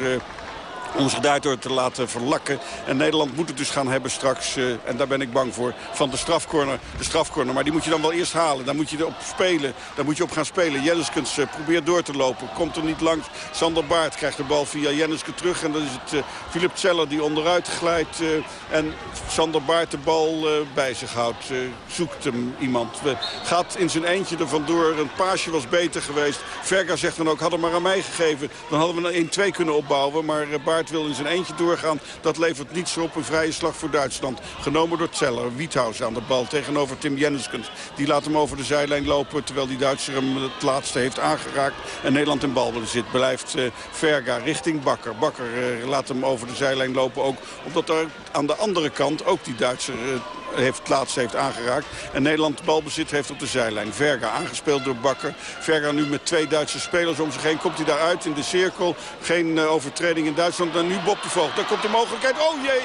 om zich daardoor te laten verlakken. En Nederland moet het dus gaan hebben straks, uh, en daar ben ik bang voor, van de strafcorner. De strafcorner, maar die moet je dan wel eerst halen. Daar moet je op spelen, daar moet je op gaan spelen. Jenniskens uh, probeert door te lopen, komt er niet langs. Sander Baart krijgt de bal via Jenniske terug. En dan is het uh, Philip Zeller die onderuit glijdt. en Sander Baart de bal bij zich houdt. zoekt hem iemand. gaat in zijn eentje er vandoor. Een paasje was beter geweest. Verga zegt dan ook, had hem maar aan mij gegeven. Dan hadden we een 1-2 kunnen opbouwen. Maar Baart wil in zijn eentje doorgaan. Dat levert niets op. Een vrije slag voor Duitsland. Genomen door Zeller. Wiethaus aan de bal tegenover Tim Jenniskens. Die laat hem over de zijlijn lopen. Terwijl die Duitser hem het laatste heeft aangeraakt. En Nederland in balbezit. Blijft uh, Verga richting Bakker. Bakker uh, laat hem over de zijlijn lopen ook. Omdat er aan de andere kant ook die Duitser... Uh, heeft, het laatste heeft aangeraakt. En Nederland balbezit heeft op de zijlijn. Verga aangespeeld door Bakker. Verga nu met twee Duitse spelers om zich heen. Komt hij daaruit in de cirkel. Geen uh, overtreding in Duitsland. En nu Bob de Voogd. Daar komt de mogelijkheid. Oh jee!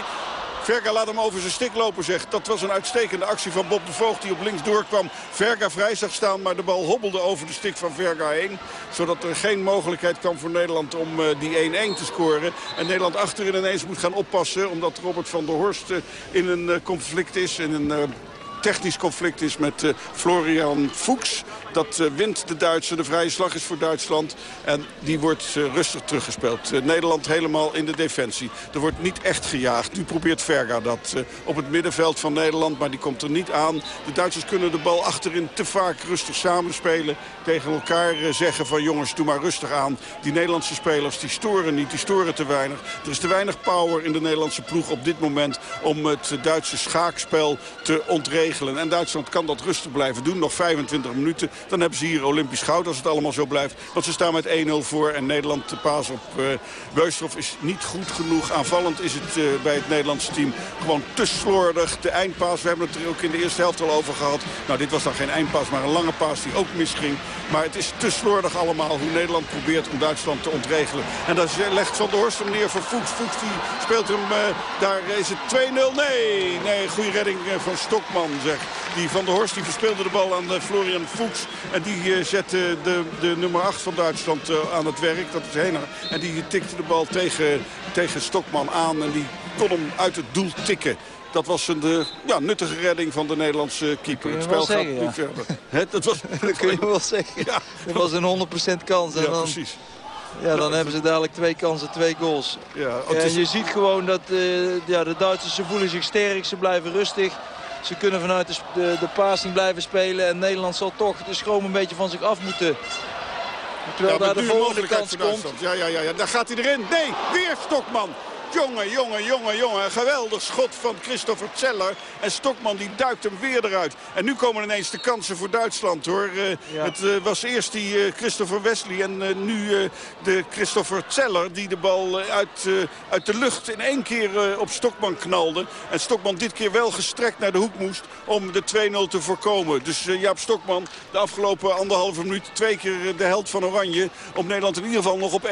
Verga laat hem over zijn stik lopen, zegt. Dat was een uitstekende actie van Bob de Voogd die op links doorkwam. Verga vrij zag staan, maar de bal hobbelde over de stik van Verga heen. Zodat er geen mogelijkheid kwam voor Nederland om uh, die 1-1 te scoren. En Nederland achterin ineens moet gaan oppassen. Omdat Robert van der Horst uh, in een uh, conflict is. In een technisch conflict is met Florian Fuchs. Dat uh, wint de Duitse. De vrije slag is voor Duitsland. En die wordt uh, rustig teruggespeeld. Uh, Nederland helemaal in de defensie. Er wordt niet echt gejaagd. Nu probeert Verga dat op het middenveld van Nederland. Maar die komt er niet aan. De Duitsers kunnen de bal achterin te vaak rustig samenspelen. Tegen elkaar zeggen van jongens, doe maar rustig aan. Die Nederlandse spelers die storen niet. Die storen te weinig. Er is te weinig power in de Nederlandse ploeg op dit moment... om het Duitse schaakspel te ontregelen. En Duitsland kan dat rustig blijven doen. Nog 25 minuten. Dan hebben ze hier Olympisch goud als het allemaal zo blijft. Want ze staan met 1-0 voor en Nederland de paas op uh, is niet goed genoeg. Aanvallend is het uh, bij het Nederlandse team gewoon te slordig. De eindpaas, we hebben het er ook in de eerste helft al over gehad. Nou, dit was dan geen eindpaas, maar een lange paas die ook misging. Maar het is te slordig allemaal hoe Nederland probeert om Duitsland te ontregelen. En daar legt Van der Horst hem neer voor Fuchs. Fuchs die speelt hem, uh, daar is het 2-0. Nee, nee, goede redding van Stokman zeg. Die Van der Horst die verspeelde de bal aan Florian Fuchs. En die uh, zette de, de nummer 8 van Duitsland uh, aan het werk. Dat is Hena. En die tikte de bal tegen, tegen Stokman aan. En die kon hem uit het doel tikken. Dat was een de, ja, nuttige redding van de Nederlandse keeper. Het spel gaat nu verder. He, dat, was, dat kun je wel zeggen. Ja. Was een 100% kans. En ja, dan, precies. Ja, dan hebben ze dadelijk twee kansen, twee goals. Ja, en je ziet gewoon dat uh, ja, de Duitsers ze voelen zich sterk, ze blijven rustig. Ze kunnen vanuit de, de, de passing blijven spelen. En Nederland zal toch de schroom een beetje van zich af moeten. Terwijl ja, daar de volgende kans komt. Ja, ja, ja, ja, daar gaat hij erin. Nee, weer Stokman. Jongen, jongen, jongen, jongen. Geweldig schot van Christopher Zeller. En Stokman die duikt hem weer eruit. En nu komen ineens de kansen voor Duitsland hoor. Uh, ja. Het uh, was eerst die uh, Christopher Wesley en nu de Christopher Zeller die de bal uit, uit de lucht in één keer op Stokman knalde. En Stokman dit keer wel gestrekt naar de hoek moest om de 2-0 te voorkomen. Dus Jaap Stokman de afgelopen anderhalve minuut twee keer de held van Oranje. Om Nederland in ieder geval nog op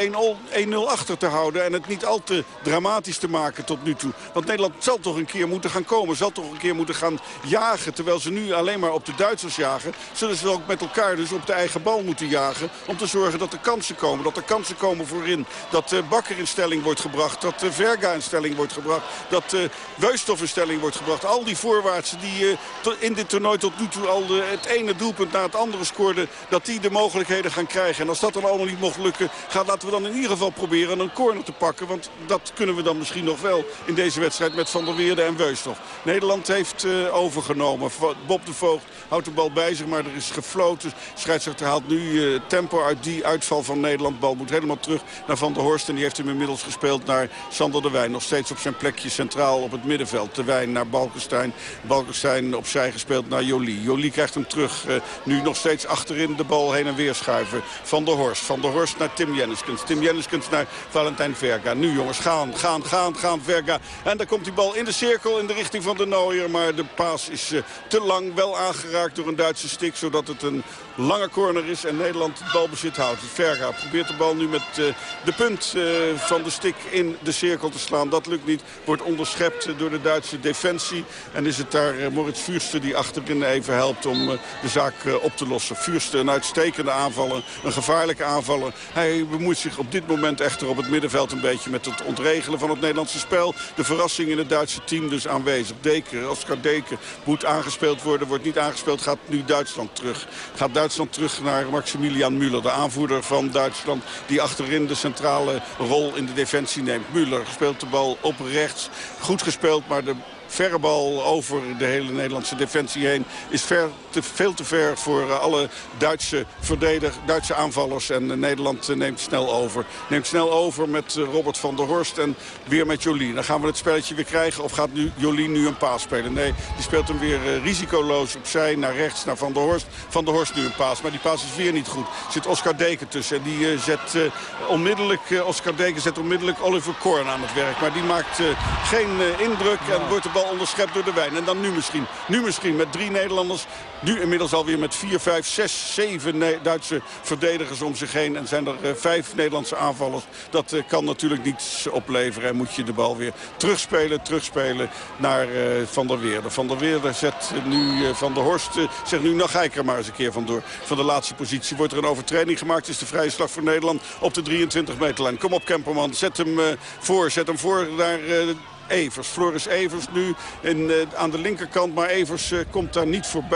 1-0 achter te houden. En het niet al te dramatisch te maken tot nu toe. Want Nederland zal toch een keer moeten gaan komen. Zal toch een keer moeten gaan jagen. Terwijl ze nu alleen maar op de Duitsers jagen. Zullen ze ook met elkaar dus op de eigen bal moeten jagen. Om te zorgen dat er kansen komen. Dat er kansen komen voorin. Dat uh, Bakker in stelling wordt gebracht. Dat uh, Verga in stelling wordt gebracht. Dat uh, Weusthof in stelling wordt gebracht. Al die voorwaartsen die in dit toernooi tot nu toe al de, het ene doelpunt naar het andere scoorden. Dat die de mogelijkheden gaan krijgen. En als dat dan allemaal niet mocht lukken. Gaat, laten we dan in ieder geval proberen een corner te pakken. Want dat kunnen we we dan misschien nog wel in deze wedstrijd met Van der Weerde en Weusstof. Nederland heeft uh, overgenomen. Bob de Voogd houdt de bal bij zich, maar er is gefloten. Scheidsrechter haalt nu uh, tempo uit die uitval van Nederland. Bal moet helemaal terug naar Van der Horst. En die heeft hem inmiddels gespeeld naar Sander de Wijn. Nog steeds op zijn plekje centraal op het middenveld. De Wijn naar Balkenstein. Balkenstein opzij gespeeld naar Jolie. Jolie krijgt hem terug. Uh, nu nog steeds achterin de bal heen en weer schuiven. Van der Horst. Van der Horst naar Tim Jenniskens. Tim Jenniskens naar Valentijn Verga. Nu jongens, gaan, gaan, gaan, gaan Verga. En dan komt die bal in de cirkel in de richting van de Nooier. Maar de paas is uh, te lang. Wel aangeraakt door een Duitse stik. Zodat het een lange corner is en Nederland het balbezit houdt. Verga probeert de bal nu met uh, de punt uh, van de stik in de cirkel te slaan. Dat lukt niet. Wordt onderschept door de Duitse defensie. En is het daar Moritz Vuurste die achterin even helpt om de zaak op te lossen. Vuurste een uitstekende aanvaller. Een gevaarlijke aanvaller. Hij bemoeit zich op dit moment echter op het middenveld een beetje met het ontregelen van het Nederlandse spel. De verrassing in het Duitse team dus aanwezig. Deken, Oscar Deken moet aangespeeld worden. Wordt niet aangespeeld. Gaat nu Duitsland terug. Gaat Duitsland terug naar Maximilian Müller. De aanvoerder van Duitsland die achterin de centrale rol in de defensie neemt. Müller speelt de bal op rechts. Goed gespeeld, maar de verre bal over de hele Nederlandse defensie heen. Is ver te, veel te ver voor alle Duitse verdedigers, Duitse aanvallers. En Nederland neemt snel over. Neemt snel over met Robert van der Horst en weer met Jolien. Dan gaan we het spelletje weer krijgen. Of gaat nu Jolien nu een paas spelen? Nee, die speelt hem weer risicoloos opzij naar rechts naar Van der Horst. Van der Horst nu een paas, maar die paas is weer niet goed. Er zit Oscar Deken tussen. En die zet onmiddellijk, Oscar Deken zet onmiddellijk Oliver Korn aan het werk. Maar die maakt geen indruk en wordt de bal onderschept door de wijn. En dan nu misschien. Nu misschien met drie Nederlanders. Nu inmiddels alweer met vier, vijf, zes, zeven Duitse verdedigers om zich heen. En zijn er uh, vijf Nederlandse aanvallers. Dat uh, kan natuurlijk niets opleveren. En moet je de bal weer terugspelen, terugspelen naar uh, Van der Weerde. Van der Weerde zet nu Van der Horst. zegt nu, nou ga er maar eens een keer vandoor. Van de laatste positie wordt er een overtreding gemaakt. is de vrije slag voor Nederland op de 23 meterlijn. Kom op Kemperman, zet hem voor. Zet hem voor naar... Evers. Floris Evers nu in, uh, aan de linkerkant. Maar Evers uh, komt daar niet voorbij.